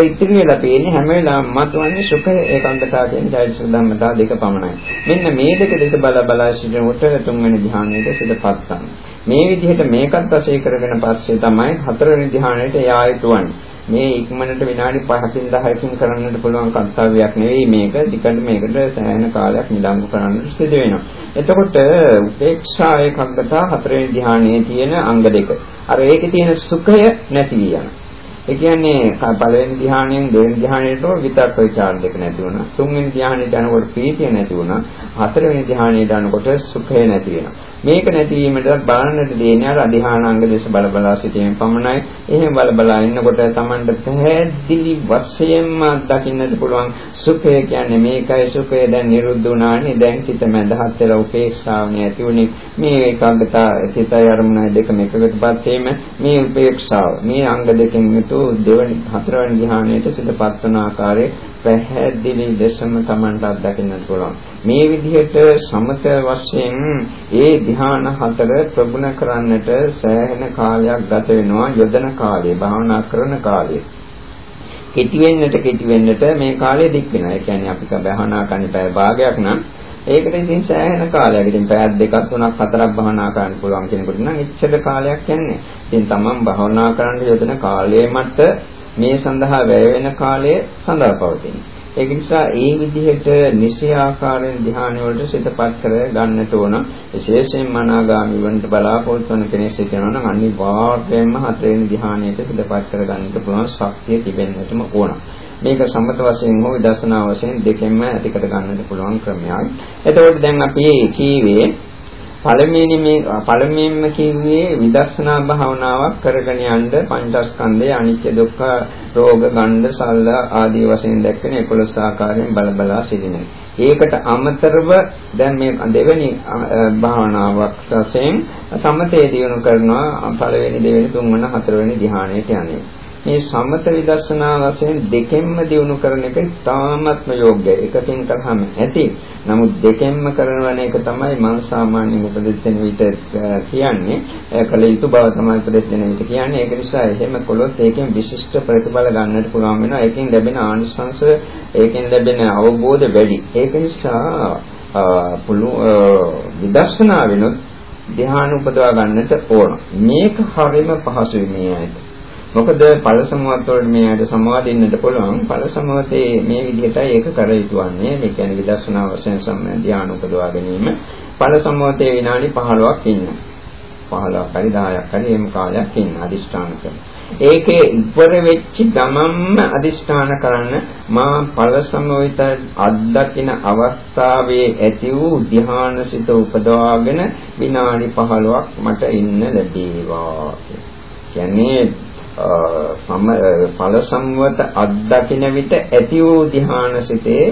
Taman ඉතිරි වෙලා තියෙන්නේ හැම වෙලාවම මතුවන්නේ සුඛ ඒකාන්තතාව කියන චෛතසික ධර්මතා දෙක පමණයි. මෙන්න මේ දෙක දෙස බල බලා සිටිනකොට තුන්වෙනි ධ්‍යානයට සිතපත් ගන්න. මේ විදිහට මේකත් වශයෙන් කරගෙන පස්සේ තමයි හතරවෙනි ධ්‍යානයට යා යුතුවන්නේ. මේ ඉක්මනට විනාඩි 5කින් 10කින් කරන්නට පුළුවන් කර්තව්‍යයක් නෙවෙයි මේක. ටිකට මේකට සෑහෙන කාලයක් නිලංගු කරන්නට සිදු වෙනවා. එතකොට උපේක්ෂා ඒකාග්‍රතාව හතරවෙනි ධ්‍යානයේ තියෙන අංග දෙක. අර ඒකේ තියෙන සුඛය නැති යනවා. ඒ කියන්නේ පළවෙනි ධ්‍යානයෙන් දෙවෙනි ධ්‍යානයට විතක්ක ਵਿਚාර දෙක නැති වුණා. තුන්වෙනි ධ්‍යානයට යනකොට ප්‍රීතිය නැති වුණා. හතරවෙනි ධ්‍යානයට යනකොට සුඛය නැති වෙනවා. මේක නැතිවීමට බලන්නට දෙන්නේ අර අධිහානාංග දේශ බල බලා සිටීමෙන් පමණයි. එහෙම බල බලා ඉන්නකොට Tamanට පැහැදිලි වශයෙන්ම දකින්නට පුළුවන් සුඛය කියන්නේ මේකයි සුඛය දැන් නිරුද්ධ වුණානේ. දැන් සිත මඳහත් වෙලා උපේක්ෂාව නැති වුණේ. මේ ඒකාග්‍රතාව සිතයි අරමුණයි දෙකම එකකටපත් වීම මේ උපේක්ෂාව මේ අංග දෙකෙන් යුතු දෙවනි හතරවෙනි ධ්‍යානයට සිතපත් වන ආකාරයේ පැහැදිලි ලෙසම Tamanට අත්දකින්න පුළුවන්. මේ විදිහට සමත වශයෙන් ඒ ධ්‍යාන හතර ප්‍රගුණ කරන්නට සෑහෙන කාලයක් ගත වෙනවා යොදන කාලය, භාවනා කරන කාලය. කෙටි වෙන්නට කෙටි වෙන්නට මේ කාලය දික් වෙනවා. ඒ කියන්නේ අපි භාවනා කරන පැය භාගයක් නම් ඒකට ඉතින් සෑහෙන කාලයක්. ඉතින් පැයක් දෙකක් තුනක් හතරක් භාවනා කරන්න පුළුවන් කෙනෙකුට නම් එච්චර කාලයක් යන්නේ. ඉතින් තමන් භාවනා කරන්න යොදන කාලය මත මේ සඳහා වැය වෙන කාලය සඳහා පවතින. ඒක නිසා ඒ විදිහට නිසි ආකාරයෙන් ධ්‍යාන වලට සිතපත් කර ගන්නට ඕන. විශේෂයෙන් මනාගාමි වන්ට බලාපොරොත්තු වන කෙනෙක් සිටිනවා නම් අනිවාර්යයෙන්ම හතරවෙනි ධ්‍යානයට සිතපත් කර ගන්නට පුළුවන් ශක්තිය තිබෙන්නටම ඕන. මේක සම්මත වශයෙන් හෝ විදර්ශනා වශයෙන් දෙකෙන්ම ඇතිකට ගන්නට පුළුවන් ක්‍රමයක්. එතකොට දැන් අපි කීවේ පළමුවෙනි මේ පළමුවෙන්ම කිව්වේ විදර්ශනා භාවනාවක් කරගෙන යන්න පංචස්කන්ධය අනිත්‍ය දුක්ඛ රෝග ගණ්ඩ සල්ල ආදී වශයෙන් දැක්වෙන 11 ආකාරයෙන් බල බලා සිටින. ඒකට අමතරව දැන් මේ දෙවෙනි භාවනාවක් වශයෙන් සමතේ දියුණු කරනවා පළවෙනි දෙවෙනි තුන්වෙනි හතරවෙනි ධ්‍යානයට යන්නේ. මේ සමත විදර්ශනා වශයෙන් දෙකෙන්ම දිනු කරන එක තාමත්ම යෝග්‍යයි. එකකින් කරාම ඇති. නමුත් දෙකෙන්ම කරන එක තමයි මම සාමාන්‍යයෙන් උපදෙස් දෙන විට කියන්නේ. කල යුතු බව තමයි උපදෙස් දෙන විට කියන්නේ. ඒක නිසා එහෙම කළොත් ඒකෙන් විශිෂ්ට ප්‍රතිඵල ගන්නට පුළුවන් වෙනවා. ඒකෙන් ලැබෙන ආනිසංශ, ඒකෙන් ලැබෙන අවබෝධ වැඩි. ඒක නිසා පුළු විදර්ශනා වෙනොත් ධ්‍යාන උපදවා ගන්නට ඕන. මේක හරියම පහසුයි මේ ඇයිද? මොකද ඵල සමවත් වලට මේ ඇයට සමාදින්නට පුළුවන්. ඵල සමවතේ මේ විදිහටයි ඒක කර යුතුවන්නේ මේ කියන්නේ විදර්ශනා වශයෙන් සම්මත ධානය උපදවා ගැනීම. ඵල සමවතේ විනාඩි 15ක් ඉන්න. 15ක් හරි 10ක් හරි එහෙම කාලයක් ඉන්න අදිෂ්ඨාන කරන. ඒකේ ඉවර වෙච්ච ගමම්ම අදිෂ්ඨාන කරන්න මා ඵල සමවිත අත්දකින අවස්ථාවේ ඇති වූ ධානසිත උපදවාගෙන විනාඩි 15ක් මට ඉන්න ලැබේවා කියන්නේ සම ඵල සම්වත අත්දකින විට ඇති වූ ධානාසිතේ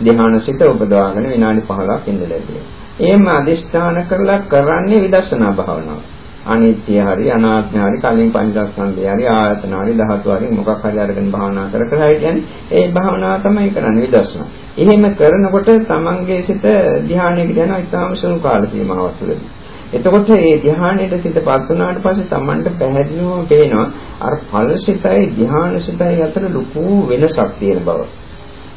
ධානාසිත උපදවාගෙන විනාඩි 15ක් ඉඳ ලැබෙනවා. එහෙම අදිෂ්ඨාන කරලා කරන්නේ විදර්ශනා භාවනාව. අනිත්‍ය හරි අනාත්ම හරි කලින් පංචස්කන්ධය හරි ආයතන හරි ධාතු හරි මොකක් හරි අරගෙන භාවනා කර කර හිටියන්නේ ඒ භාවනාව තමයි කරන්නේ විදර්ශනා. එහෙම කරනකොට තමන්ගේ සිත ධානයකට යනවා ඉතාම සුළු කාල සීමාවක් තුළදී. එතකොට මේ ධ්‍යානයේ සිතපත් වුණාට පස්සේ Tamanට පැහැදිලිවම පේනවා අර ඵලසිතයි ධ්‍යානසිතයි අතර ලොකු වෙනසක් තියෙන බව.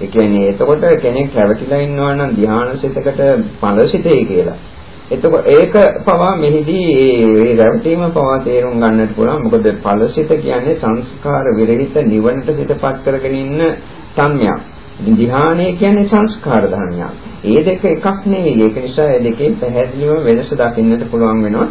ඒ කියන්නේ එතකොට කෙනෙක් රැවටිලා ඉන්නවා නම් ධ්‍යානසිතකට ඵලසිතේ කියලා. එතකොට ඒක පවා මෙහිදී ඒ රැවටීම පවා තේරුම් ගන්නට පුළුවන්. මොකද ඵලසිත කියන්නේ සංස්කාර විරහිත නිවනට සිතපත් කරගෙන ඉන්න සම්යක්. ධ්‍යානය කියන්නේ සංස්කාර ධර්මයක්. ඒ දෙක එකක් නෙවෙයි. ඒක නිසා ඒ දෙකේ පැහැදිලිව වෙනස දකින්නට පුළුවන් වෙනවා.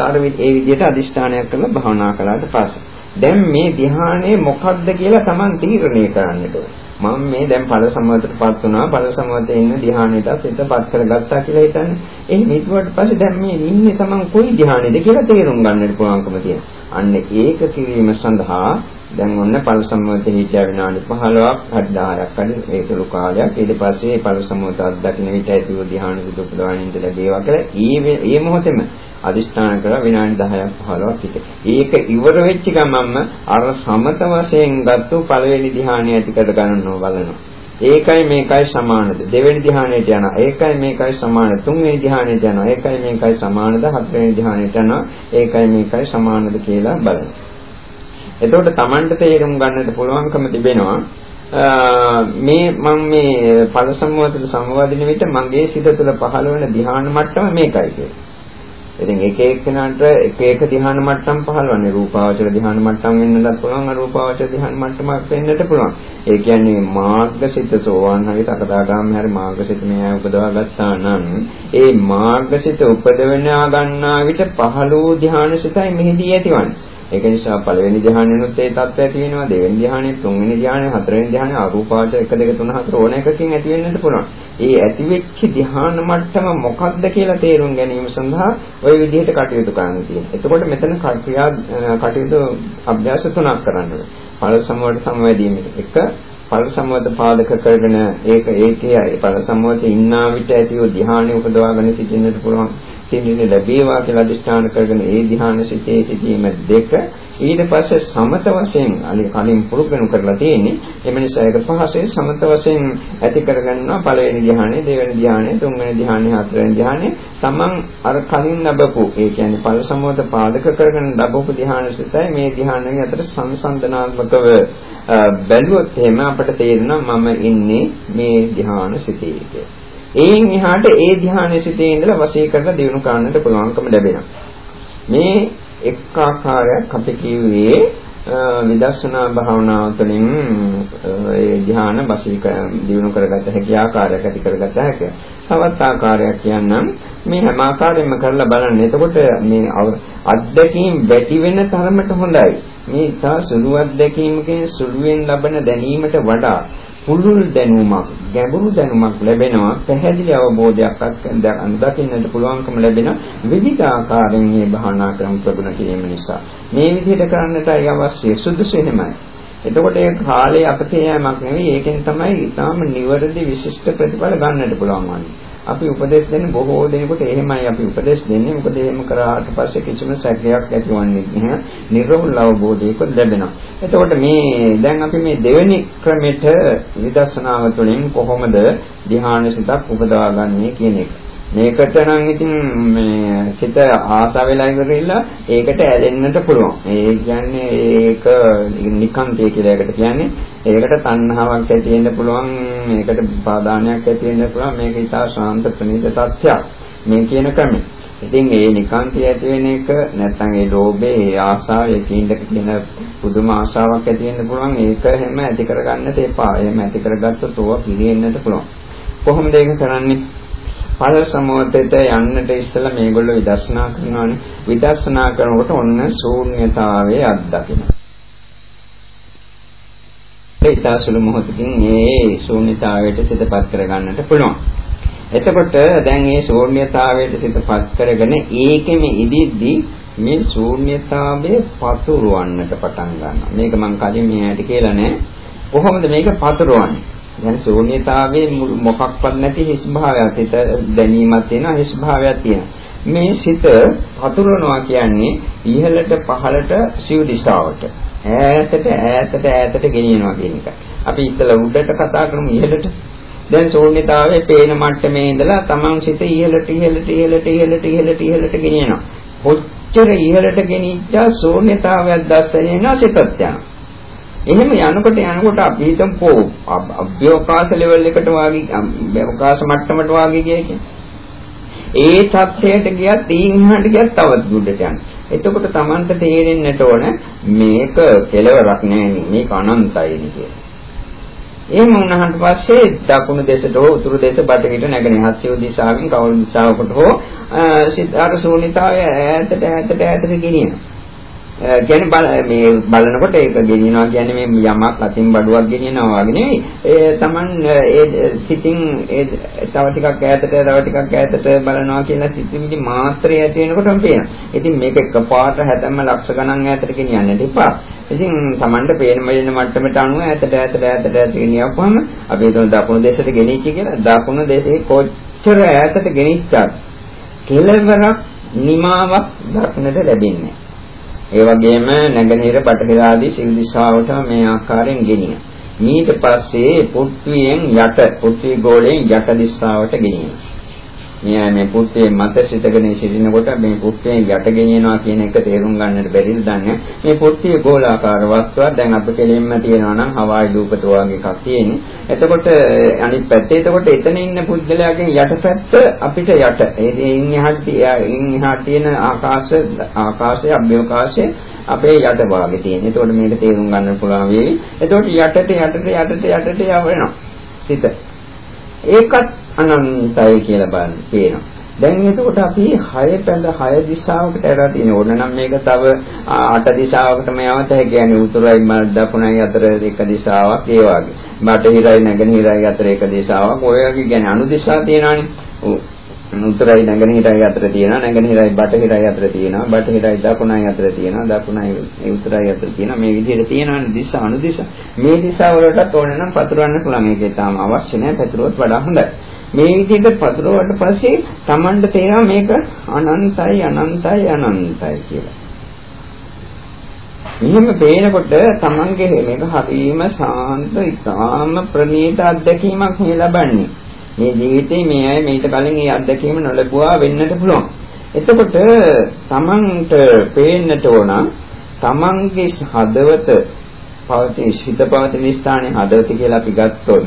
අර ඒ විදිහට අදිෂ්ඨානයක් කරලා භාවනා කළාට පස්සේ. දැන් මේ ධ්‍යානය මොකක්ද කියලා Taman තීරණය කරන්නට මම මේ දැන් ඵල සමවතටපත් වුණා ඵල සමවතේ ඉන්න ධ්‍යානෙට සිතපත් කරගත්තා කියලා හිතන්නේ. එහෙම හිතුවට පස්සේ දැන් මේ ඉන්නේ Taman කොයි ධ්‍යානෙද කියලා තේරුම් ගන්නට පුළුවන්කම තියෙනවා. අන්න ඒක කිරීම සඳහා දැන් ඔන්න පල් සම්මත හිටියා විනාඩි 15ක් හරි 10ක් හරි ඒකලු කාලයක්. ඊට පස්සේ පල් සම්මත අත්දකින්න විට ඇතිව ධ්‍යාන සිදු උපදවන්නට ලැබේවා කියලා ඒ ඒ මොහොතේම අදිෂ්ඨාන කරලා විනාඩි 10ක් 15ක් හිටිය. ඒක ඉවර වෙච්ච ගමන්ම අර සමත වශයෙන් ගත්තු පළවෙනි ධ්‍යානය ඇති කර ගන්නව බලනවා. ඒකයි මේකයි සමානද? දෙවෙනි ධ්‍යානයට යනවා. ඒකයි මේකයි සමාන තුන්වෙනි ධ්‍යානයට යනවා. ඒකයි මේකයි සමානද? හතරවෙනි ධ්‍යානයට යනවා. ඒකයි මේකයි සමානද කියලා බලනවා. එතකොට Tamanට තේරුම් ගන්නට පුළුවන්කම තිබෙනවා මේ මම මේ ඵල සම්මතට සමවදින විට මගේ සිත තුළ පහළ වෙන ධ්‍යාන මට්ටම මේකයි කියන්නේ. ඉතින් එක එක්කෙනාට එක එක ධ්‍යාන මට්ටම් පහළවන්නේ රූපාවචර ධ්‍යාන මට්ටම් වෙන්නත් පුළුවන් අරූපාවචර ධ්‍යාන මට්ටමක් වෙන්නත් පුළුවන්. ඒ කියන්නේ මාර්ගසිත සෝවාන් හරි සකදාගාමී හරි මාර්ගසිත මේ උපදවා ගත්තා නම් ඒ මාර්ගසිත උපදවනා ගන්නා විට පහළ වූ ධ්‍යානසිතයි මෙහිදී ඇතිවන්නේ. ඒක නිසා පළවෙනි ධ්‍යානෙනුත් ඒ தත්ත්වය ඇති වෙනවා දෙවෙනි ධ්‍යානෙ තුන්වෙනි ධ්‍යානෙ හතරවෙනි ධ්‍යානෙ අරූපාවච 1 2 3 4 ඕන එකකින් ඇති වෙන්නට පුළුවන්. ඒ ඇති වෙච්ච ධ්‍යාන මට්ටම මොකක්ද කියලා තේරුම් ගැනීම සඳහා ওই විදිහට කටයුතු කරන්න තියෙනවා. එතකොට මෙතන ක්‍රියා කටයුතු අභ්‍යාස තුනක් කරන්න ඕනේ. පළ සමවලට සමවැදීම එක පළ සම්මත පාදක කරගෙන ඒක ඒකේ පළ සම්මතේ ඉන්නා විට ඇතිව ධ්‍යානෙ උපදවාගෙන සිටින්නට පුළුවන්. සිටින්න ලැබේවා කියලා අදිස්ථාන කරගෙන ඒ ධ්‍යාන සිතේ සිටීම දෙක ඊට පස්සේ සමත වශයෙන් කලින් පුරුකණු කරලා තියෙන්නේ. එම නිසා ඒක පහසේ සමත වශයෙන් ඇති කරගන්නවා. පළවෙනි ධ්‍යානෙ දෙවෙනි ධ්‍යානෙ තුන්වෙනි ධ්‍යානෙ හතරවෙනි ධ්‍යානෙ තමන් අර කලින් ලැබපු ඒ කියන්නේ ඵල සමෝධ පාදක කරගෙන ලැබපු ධ්‍යාන සිතයි මේ ධ්‍යානෙ අතර සංසන්දනාත්මකව බැලුවොත් එහෙම අපිට තේරෙනවා මම ඉන්නේ මේ ධ්‍යාන සිතේ කියලා. එයින් එහාට ඒ ධ්‍යානයේ සිටේ ඉඳලා වශී කරලා දිනු කරන්නට පුළුවන්කම ලැබෙනවා. මේ එක් ආකාරයක් අපි කිව්වේ විදර්ශනා භාවනාව තුළින් ඒ ධ්‍යාන වශී දිනු කරගත හැකි ආකාරයක් ඇති කරගත හැකියි. තවත් ආකාරයක් කියන්නම් මේ හැම ආකාරයෙන්ම කරලා බලන්න. එතකොට මේ අත්දැකීම් වැඩි වෙන තරමට හොඳයි. මේ තා සුළු අත්දැකීමකින් සුළුවෙන් ලබන දැනීමට වඩා පුළුල් දැනුමක් ගැඹුරු දැනුමක් ලැබෙනවා. පැහැදිලි අවබෝධයක් දකින්නට පුළුවන්කම ලැබෙන විවිධ ආකාරයෙන් මේ භාවනා ක්‍රම ප්‍රගුණ කිරීම නිසා. මේ විදිහට කරන්නටයි අවශ්‍ය සුදුසු එහෙමයි. එතකොට ඒ කාලේ අපතේ යෑමක් නෙවෙයි. ඒකෙන් තමයි ඊටාම නිවැරදි විශිෂ්ට ප්‍රතිඵල ගන්නට පුළුවන් වන්නේ. අපි උපදේශ දෙන්නේ බොහෝ දෙනෙකුට එහෙමයි අපි උපදේශ දෙන්නේ. මොකද එහෙම කරාට පස්සේ කිසිම සැකයක් ඇතිවන්නේ නැහැ. නිර්වෘල් අවබෝධයක ලැබෙනවා. එතකොට මේ දැන් අපි මේ දෙවෙනි ක්‍රමෙට විදර්ශනාව තුළින් කොහොමද ධ්‍යාන සිතක් උපදවාගන්නේ කියන එක. මේකට නම් ඉතින් මේ සිත ආසා වෙලා ඉවරilla ඒකට ඇලෙන්නට පුළුවන්. ඒ කියන්නේ ඒක නිකාන්තය කියලා එකට කියන්නේ. ඒකට තණ්හාවක් ඇති වෙන්න පුළුවන්. මේකට පාදානයක් ඇති වෙන්න පුළුවන්. මේක ඉතා ශාන්ත ප්‍රණීත තත්ත්වයක්. මේ කියන ක්‍රමය. ඉතින් ඒ නිකාන්තය ඇති වෙන එක නැත්නම් ඒ ලෝභේ ඒ ආසාව ඒකින්දක තියෙන පුදුම ආසාවක් ඇති වෙන්න පුළුවන්. ඒක හැම ඇති කරගන්නට එපා. එහෙම ඇති කරගත්තොත් ඕවා පිළිෙන්නට පුළුවන්. කොහොමද ඒක කරන්නේ? ඵල සමෝතයට යන්නට ඉස්සෙල්ලා මේගොල්ලෝ විදර්ශනා කරනවානේ. විදර්ශනා කරනකොට ඔන්න ශූන්‍යතාවයේ අත්දකිනවා. ඒතාසුළු මොහොතකින් මේ ශූන්‍යතාවයට සිතපත් කරගන්නට පුළුවන්. එතකොට දැන් මේ ශූන්‍යතාවයට සිතපත් කරගෙන ඒකෙම ඉදිද්දී මේ ශූන්‍යතාවය පතුරවන්නට පටන් ගන්නවා. මේක මම කලින් මෙයාට කියලා නෑ. කොහොමද මේක පතුරවන්නේ? يعني ශූන්‍යතාවයේ මොකක්වත් නැති හිස් භාවයක් හිත දැනීමක් තියෙනවා හිස් භාවයක් තියෙනවා මේ සිත හතුරනවා කියන්නේ ඉහළට පහළට සිව් දිශාවට ඈතට ඈතට ඈතට ගෙනියනවා කියන එක. අපි ඉතල උඩට කතා කරමු ඉහළට. දැන් ශූන්‍යතාවයේ පේන මට්ටමේ ඉඳලා තමන් සිත ඉහළට ඉහළට ඉහළට ඉහළට ඉහළට ඉහළට ගෙනියනවා. කොච්චර ඉහළට ගෙනිච්චා ශූන්‍යතාවයක් දැස්සගෙන යනවා සිතත් යනවා. එහෙම යනකොට යනකොට අපි හිතමු අභ්‍යවකාශ ලෙවල් එකට වාගේ අවකාශ මට්ටමට වාගේ කියන්නේ. ඒ தත්ත්වයට ගියත් ඊන් එහාට ගියත් තවත් උඩට යනවා. එතකොට Tamanට තේරෙන්නට ඕන මේක කෙලවරක් නෑනේ මේක අනන්තයිනේ කියලා. එහෙම වුණාට පස්සේ දකුණු දෙසට හෝ උතුරු දෙස බටහිර නැගෙනහිර හත්සිය දිශාවෙන් කවුරු දිශාවකට හෝ සිතාර ශූන්‍යතාවය ඈතට ඈතට ඈතට ගෙනියනවා. කියන්නේ මේ බලනකොට ඒක ගෙනියනවා කියන්නේ මේ යමක් අතින් බඩුවක් ගෙනියනවා වගේ නෙවෙයි. ඒ Taman ඒ සිතින් ඒ තව ටිකක් ඈතට තව ටිකක් ඈතට බලනවා කියන සිතිවිලි මාත්‍රය ඇති වෙනකොටම පේනවා. ඉතින් මේක එකපාරට හැතැම්ම ලක්ෂ ගණන් ඈතට ගෙනියන්නට එපා. ඉතින් Tamanට පේන මෙන්න මට්ටමට අනුව ඈතට ඈතට ඈතට ඈතට ගෙනියපුවම අපි හිතමු දකුණු දෙසට ගෙනිච්ච කියලා දකුණු දෙසේ කොච්චර ඈතට ගෙනිච්චත් කෙලවරක් නිමාවක් දක්නට ලැබෙන්නේ නැහැ. ඒ වගේම නැගෙනහිර බටහිර ආදී සිල් දිශාවටම මේ ආකාරයෙන් ගෙනියන. ඊට පස්සේ පෘථ්වියෙන් යට පෘථ්වි ගෝලයෙන් යට දිශාවට ගෙනියන. මෙයා මේ පුත්තේ මත සිටගෙන සිටිනකොට මේ පුත්තේ යට ගෙනියනවා කියන එක තේරුම් ගන්නට බැරිද දන්නේ මේ පුත්තේ ගෝලාකාර වස්තුවක් දැන් අප කෙලින්ම තියෙනවා නම් හවායි දූපත වගේ එකක් තියෙන්නේ එතකොට අනිත් පැත්තේ එතකොට එතන ඉන්න පුද්ගලයාගෙන් යටපැත්ත අපිට යට ඒ ඉන් එහාට ඉන් එහාට තියෙන ආකාශ ආකාශය අභ්‍යවකාශය අපේ යට භාගේ තියෙන. එතකොට මේක තේරුම් ගන්න පුළුවන් වෙයි. එතකොට යටට යටට යටට යටට යවෙනවා. සිත. ඒකත් අනන්තයි කියලා බලන්න පේනවා. දැන් එතකොට අපි 6 පැඳ 6 දිශාවකට ඇරලා තියෙන ඕන නම් මේක තව 8 දිශාවකටම යවත හැකි. කියන්නේ උතුරයි මල් දකුණයි අතර එක දිශාවක් ඒ වගේ. බටහිරයි නැගෙනහිරයි අතර එක දිශාවක්. ඔය වගේ කියන්නේ අනු දිශා තියෙනවානේ. උත්තරයි නැගෙනහිරයි අතර තියෙනවා නැගෙනහිරයි බටහිරයි අතර තියෙනවා බටහිරයි දකුණයි අතර තියෙනවා දකුණයි උත්තරයි අතර තියෙනවා. මේ විදිහට තියෙනවානේ දිශා අනු දිශා මේ දිශා වලටත් ඕන නම් පතුරවන්න පුළුවන්. ඒකේ තාම අවශ්‍ය නැහැ පතුරුවත් වඩා හොඳයි. මේ විදිහට පතුරවට පස්සේ Tamanට තේරෙනවා මේක අනන්තයි අනන්තයි අනන්තයි කියලා. මෙහෙම පේනකොට Tamanගේ මේක හරීම ශාන්ත ඉතාම ප්‍රණීත අත්දැකීමක් ලැබන්නේ. මේ ජීවිතේ මේ අය මේක කලින් මේ අත්දැකීම නොලැබුවා වෙන්නට පුළුවන්. එතකොට Tamanට පේන්නට ඕන Tamanගේ හදවත පවතින සිත පවතින ස්ථානයේ හදවත කියලා අපි ගත්තොත්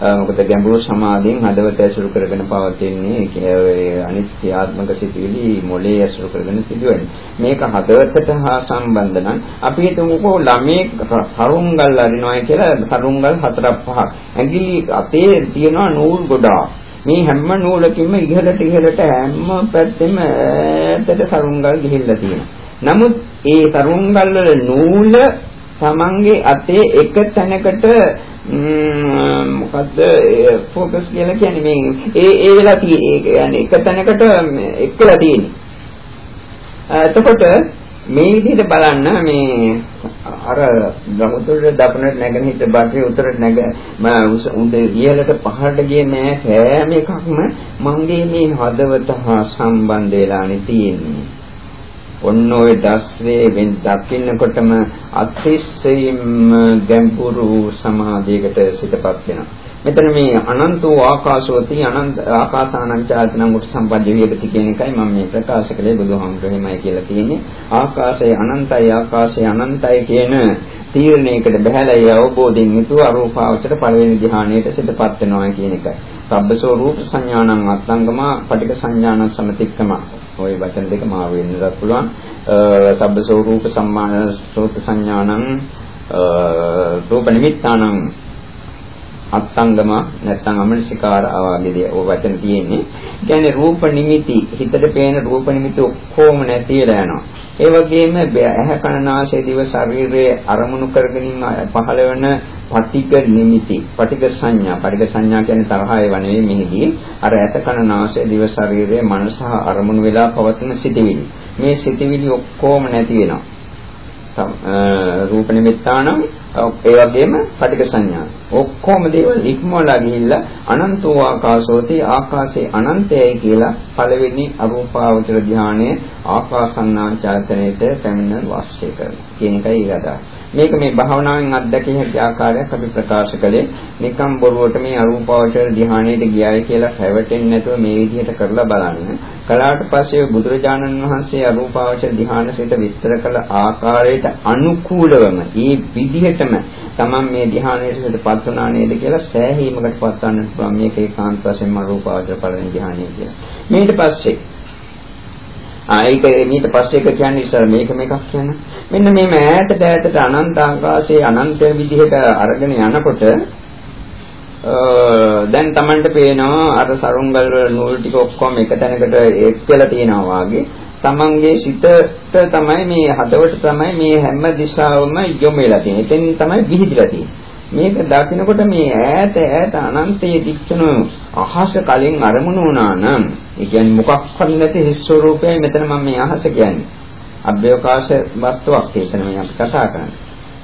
මොකද ගැඹුරු සමාධියෙන් හදවත ඇසුරු කරගෙන පවතින්නේ අනිත්‍යාත්මක සිතිවිලි මොලේ ඇසුරු කරගෙන සිදුවෙන්නේ. මේක හදවතට හා සම්බන්ධ නම් අපි හිතමුකෝ ළමේ හරුංගල් අරිනවා කියලා හරුංගල් හතරක් පහක්. ඇඟිලි අපේ තියෙනවා නූල් ගොඩාක්. මේ හැම නූලකින්ම ඉහළට ඉහළට හැම පැත්තෙම ඈතට සරුංගල් ගිහිල්ලා තියෙනවා. නමුත් ඒ සරුංගල් වල නූල තමන්ගේ අතේ එක තැනකට මොකද්ද ફોકસ කියලා කියන්නේ මේ ඒ ඒ වෙලා තියෙන්නේ ඒ කියන්නේ එක තැනකට එක්කලා තියෙන්නේ. එතකොට මේ විදිහට බලන්න මේ අර ගමුතුරේ දකුණට නැගෙන හිට බටේ උතරට නැග උඳ ඉහළට පහළට ගියේ නෑ හැම එකක්ම මගේ මේ හදවත හා සම්බන්ධ වෙලානේ තියෙන්නේ. ඔන්න ඔය දස්වේ වෙන් දකින්නකොටම අතිශයින්ම ගැඹුරු සමාධියකට සිතපත් වෙනවා. මෙතන මේ අනන්ත වූ ආකාශවති අනන්ත ආකාසානංචායතනං උත් සම්පජ්ජ විහෙති කියන එකයි මම මේ ප්‍රකාශ කළේ බුදුහාමුදුරේමයි කියලා කියන්නේ. ආකාශය අනන්තයි ආකාශය අනන්තයි කියන තීරණයකට බහැලා ඒ අවබෝධයෙන් යුතුව අරූපාවචර පළවෙනි ධ්‍යානයට සිතපත් වෙනවා කියන එකයි. සබ්බසෝ රූප සංඥානං අත්ංගම පටික සංඥානං සමතික්කම. ওই වචන දෙක මාරු වෙන්නත් පුළුවන්. සබ්බසෝ රූප සම්මාන සෝත සංඥානං රූප නිමිත්තානං අත්ංගම නැත්නම් අමනසිකාර ආවාගේදී ඔය වචන තියෙන්නේ. කියන්නේ රූප නිමිති හිතට පේන රූප නිමිති ඔක්කොම නැතිලා යනවා. ඒ වගේම ඇහැ කන නාසය දිව ශරීරයේ අරමුණු කරගෙන පහළ වෙන පටික නිමිති, පටික සංඥා, පටික සංඥා කියන්නේ තරහය වනේ මෙහිදී අර ඇත කන නාසය දිව ශරීරයේ මනස අරමුණු වෙලා පවතින සිටිවිලි. මේ සිටිවිලි ඔක්කොම නැති වෙනවා. රූප නිමිත්තානම් ඒ වගේම පටික සංඥා. ඔක්කොම දේවල් ඉක්මවලා ගිහිල්ලා අනන්තෝ ආකාශෝති ආකාශේ අනන්තයයි කියලා පළවෙනි අරූපාවචර ධානයේ ආකාසන්නාචාතනයේට පැමිණ වාසය කරනවා. කියන එකයි ඊගදා. මේක මේ භාවනාවෙන් අත්දැකිය හැකි ආකාරයක් අපි ප්‍රකාශ කළේ නිකම් බොරුවට මේ අරූපාවචර ධ්‍යානයට ගියායි කියලා හැවටෙන්නේ නැතුව මේ විදිහට කරලා බලන්න. කලාට පස්සේ බුදුරජාණන් වහන්සේ අරූපාවචර ධ්‍යානසිත විස්තර කළ ආකාරයට අනුකූලවම ඒ විදිහටම තමන් මේ ධ්‍යානයටපත් වුණා නේද කියලා සෑහීමකට පත්වන්නට පුළුවන් මේක ඒකාන්ත වශයෙන්ම අරූපාවචර පළවෙනි ධ්‍යානය කියලා. ඊට පස්සේ ආයික ඊට පස්සේ එක කියන්නේ ඉස්සර මේක මේකක් කියන මෙන්න මේ ඈතට ඈතට අනන්ත ආකාශයේ අනන්ත විදිහට අරගෙන යනකොට දැන් Tamanට පේනවා අර සරුංගල් වල නූල් ටික ඔක්කොම එක තැනකට එක්කලා තියෙනවා වගේ Tamanගේ සිතට තමයි මේ හදවත තමයි මේ හැම දිශාවම යොමු වෙලා තියෙන්නේ. එතෙන් තමයි විහිදලා තියෙන්නේ. මේක දකිනකොට මේ ඈත ඈත අනන්තයේ දික්කන අහස කලින් අරමුණු වුණා නම් ඒ කියන්නේ මොකක්වත් නැති හිස් ස්වરૂපයයි මෙතන මම මේ අහස කියන්නේ. අභ්‍යවකාශ වස්තුවක් ඒතන මේ අපි කතා කරන්නේ.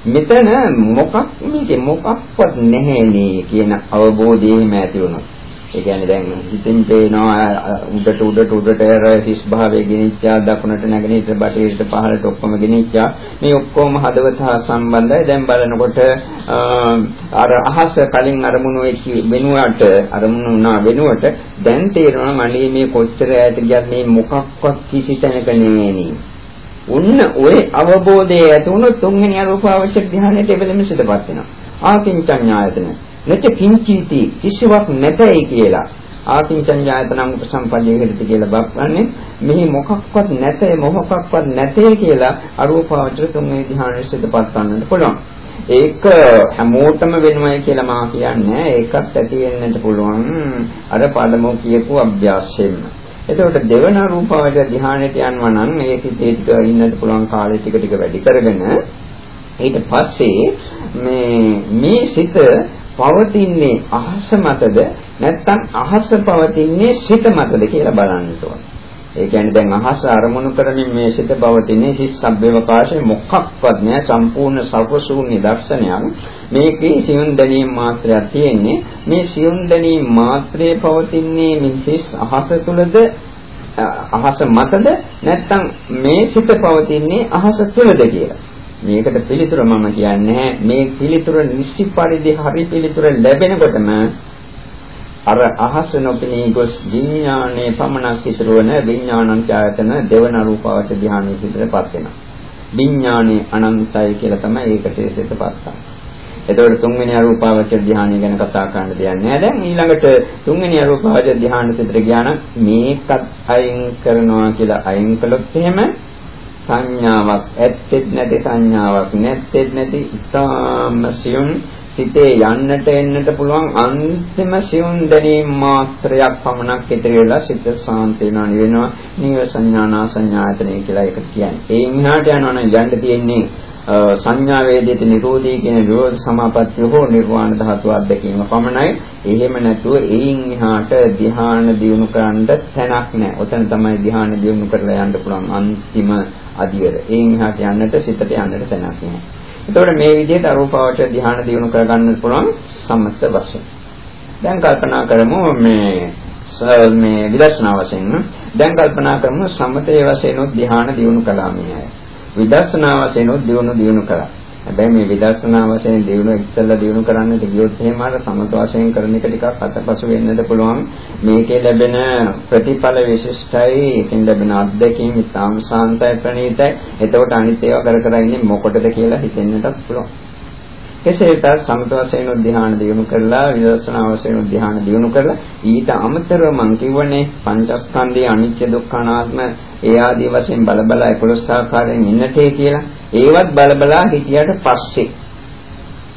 මෙතන මොකක් මේක මොකක්වත් නැහැ නේ කියන අවබෝධයෙන් ඇති වුණා. ඒ කියන්නේ දැන් හිතින් පේනවා උඩට උඩට උඩට අර හිස් භාවයේ ගෙනිච්චා දකුණට නැගෙනහිර බටහිරට පහළට ඔක්කොම ගෙනිච්චා. මේ ඔක්කොම හදවත හා සම්බන්ධයි. දැන් බලනකොට අර අහස කලින් අරමුණු වෙනුවට අරමුණු වුණා වෙනුවට දැන් තේරෙනවා මනේ මේ කොච්චර ඈත ගියත් මේ මොකක්වත් කිසි තැනක නෙවෙයි උන්න ඔය අවබෝධය ඇති වුණොත් තුන්වෙනි අරූපාවචර ධ්‍යානයට එබැවින් සිදුපත් වෙනවා. ආකින්චඤ්ඤායතන. නැච කිංචීති කිසිවක් නැතයි කියලා ආකින්චඤ්ඤායතනං උපසම්පදයේකට කියලා බක්වන්නේ මෙහි මොකක්වත් නැතේ මොහොකක්වත් නැතේ කියලා අරූපාවචර තුන්වෙනි ධ්‍යානයේ සිටපත් ගන්නට පුළුවන්. ඒක හැමෝටම වෙනවයි කියලා මා කියන්නේ ඒකත් ඇති වෙන්නට පුළුවන් අර පළමු කියපු අභ්‍යාසයෙන්ම. එතකොට දෙවන රූපාවචර ධ්‍යානෙට යනවා නම් මේ සිතේ ටික ඉන්නට පුළුවන් කාලය ටික ටික වැඩි කරගෙන ඊට පස්සේ මේ මේ සිත පවතින්නේ අහස මතද නැත්නම් අහස පවතින්නේ සිත මතද කියලා බලන්න ඕන. ඒ කියන්නේ දැන් අහස අරමුණු කරමින් මේ සිත පවතින්නේ හිස් සබ්බවකාශයේ මොකක්වත් නෑ සම්පූර්ණ සර්වශූන්‍ය දර්ශනයක්. මේකේ සියුම් දැනීම මාත්‍රයක් තියෙන්නේ. මේ සියුම් දැනීම මාත්‍රයේ පවතින්නේ මේ හිස් අහස තුලද අහස මතද නැත්නම් මේ සිත පවතින්නේ අහස තුලද කියලා. මේකට පිළිතුර මම කියන්නේ මේ පිළිතුර නිසි පරිදි හරි පිළිතුර ලැබෙනකොටම අර අහස නොපෙනී ගොස් විඥානයේ පමණක් ඉතුරුවන විඥානංචායතන දෙවන රූපාවච ධානයේ සිටපත් වෙනවා. විඥානේ අනන්තයි කියලා තමයි ඒකට සිටපත් වෙන්නේ. එතකොට තුන්වෙනි අරූපාවච ධානය ගැන කතා කරන්න දෙයක් නැහැ. දැන් ඊළඟට තුන්වෙනි අරූපාවච ධානය සිතට ගියානම් මේකත් අයින් කරනවා කියලා අයින් කළොත් එහෙම සංඥාවක් ඇත්තෙත් නැති සංඥාවක් නැත්තෙත් නැති ඉතාම සියුම් සිතේ යන්නට එන්නට පුළුවන් අන්තිම සියුම් දැනීම මාත්‍රයක් පමණක් ඉතිරි වෙලා සිත සාන්ත වෙනවා නිවෙනවා නිව සංඥානා සංඥායතනෙ කියලා එක කියන්නේ. ඒ ඉහාට යනවා නම් යන්න තියෙන්නේ සංඥා වේදිත නිරෝධී කියන විරෝධ සමාපත්තිය හෝ නිර්වාණ ධාතුව අධ්‍යක්ීම පමණයි. එහෙම නැතුව එයින් එහාට ධ්‍යාන දියුණු කරන්න තැනක් නැහැ. ඔතන තමයි ධ්‍යාන දියුණු කරලා යන්න පුළුවන් අන්තිම අදියර. එයින් එහාට යන්නට සිතට යන්නට තැනක් නැහැ. එතකොට මේ විදිහට අරූපාවචර ධ්‍යාන දියුණු කරගන්න පුළුවන් සම්මත වශයෙන්. දැන් කල්පනා කරමු මේ මේ විදර්ශනා වශයෙන් දැන් කල්පනා කරමු සම්මතයේ වශයෙන් ධ්‍යාන දියුණු කළා මේ අය. විදර්ශනා වශයෙන් දියුණු දියුණු කරා. හැබැයි මේ විදර්ශනා වශයෙන් දියුණු ඉස්සෙල්ලා දියුණු කරන්නට ගියොත් එහෙම අර සමත වශයෙන් කරන එක ටිකක් අතපසු වෙන්නද පුළුවන්. මේකේ ලැබෙන ප්‍රතිඵල විශිෂ්ටයි, ඒකෙන් ලැබෙන අත්දැකීම් ඉතාම සාන්තයි ප්‍රණීතයි. එතකොට අනිත් ඒවා කර කර ඉන්නේ මොකටද කියලා හිතෙන්නටත් පුළුවන්. කෙසේ වෙතත් සමත වශයෙන් ධ්‍යාන දියුණු කරලා විදර්ශනා වශයෙන් ධ්‍යාන දියුණු කරලා ඊට අමතරව මම කියවනේ පංචස්කන්ධයේ අනිත්‍ය දුක්ඛ අනාත්ම ඒ ආදී වශයෙන් බලබලා 11 ආකාරයෙන් ඉන්නටේ කියලා ඒවත් බලබලා හිටියට පස්සේ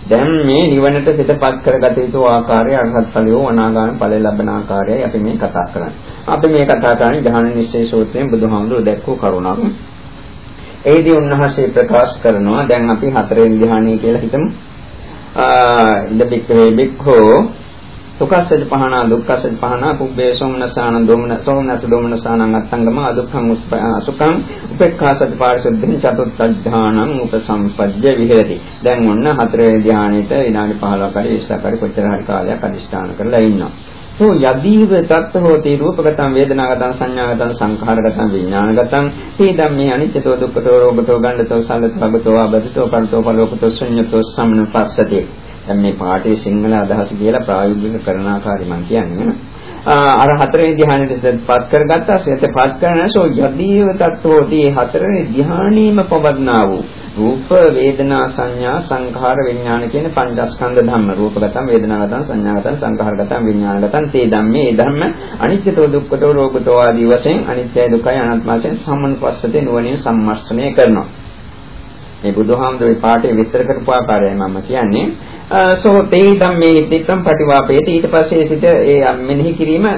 දැන් මේ නිවනට සිතපත් කරගත යුතු ආකාරය අරහත් ඵලයෝ අනාගාමී ඵලය ලබන ආකාරයයි අපි මේ කතා කරන්නේ. අපි මේ කතා කරන්නේ ධ්‍යාන නිශ්චය සූත්‍රයෙන් බුදුහාමුදුරුවෝ දැක්වූ කරුණක්. ඒදී උන්වහන්සේ ප්‍රකාශ කරනවා දැන් අපි හතරෙන් ධ්‍යානය කියලා හිතමු. ඉද බික්කවේ බික්ඛෝ සුඛස්සජ පහනා දුක්ඛස්සජ පහනා පුබ්බේ සෝමනසාන දෝමන සෝමනස දෝමනසානං අත්තංගම අදුක්ඛං අසුඛං උපේක්ඛාසජ පාරිශුද්ධං චතුත්ථ ඥානං උපසම්පජ්ජ විහෙරති. දැන් ඔන්න හතරේ ධානයේට විනාඩි 15ක් හරි 20ක් හරි කොච්චර හරි කාලයක් අදිෂ්ඨාන කරලා ඉන්නවා. සෝ යදීව තත්ත හෝති රූපගතං වේදනාගතං සංඥාගතං සංඛාරගතං විඥානගතං තේ ධම්මේ අනිච්චතෝ දුක්ඛතෝ රෝගතෝ ගණ්ඩතෝ සල්ලතෝ භගතෝ අබදතෝ පරතෝ පලෝකතෝ ශුඤ්ඤතෝ සම්නුපස්සති දැන් මේ පාඨයේ සිංහල අදහස කියලා ප්‍රායෝගික කරන ආකාරය මම කියන්නේ. අර හතරවෙනි ධ්‍යානෙටපත් කරගත්තා. සිතපත් කරනසෝ යදීව තත්ත්වෝදී හතරවෙනි ධ්‍යානෙම පවත්නා වූ රූප වේදනා සංඥා සංඛාර විඥාන කියන පංචස්කන්ධ ධම්ම. රූපගතම් වේදනාගතම් සංඥාගතම් සංඛාරගතම් විඥානගතම්. තේ ධම්මේ ඒ ධර්ම අනිත්‍යතෝ දුක්ඛතෝ රෝගතෝ ආදී වශයෙන් අනිත්‍යයි දුක්ඛයි අනාත්ම වශයෙන් සම්මන්පස්සතේ නුවණින් සම්මර්ෂණය කරනවා. මේ බුදුහාමුදුරේ පාඩේ විස්තර කරපු ආකාරයයි මම කියන්නේ. සෝ තේ ධම්මේ හිතිත්තම් පටිවාපේති. ඊට පස්සේ සිත ඒ මෙනෙහි කිරීම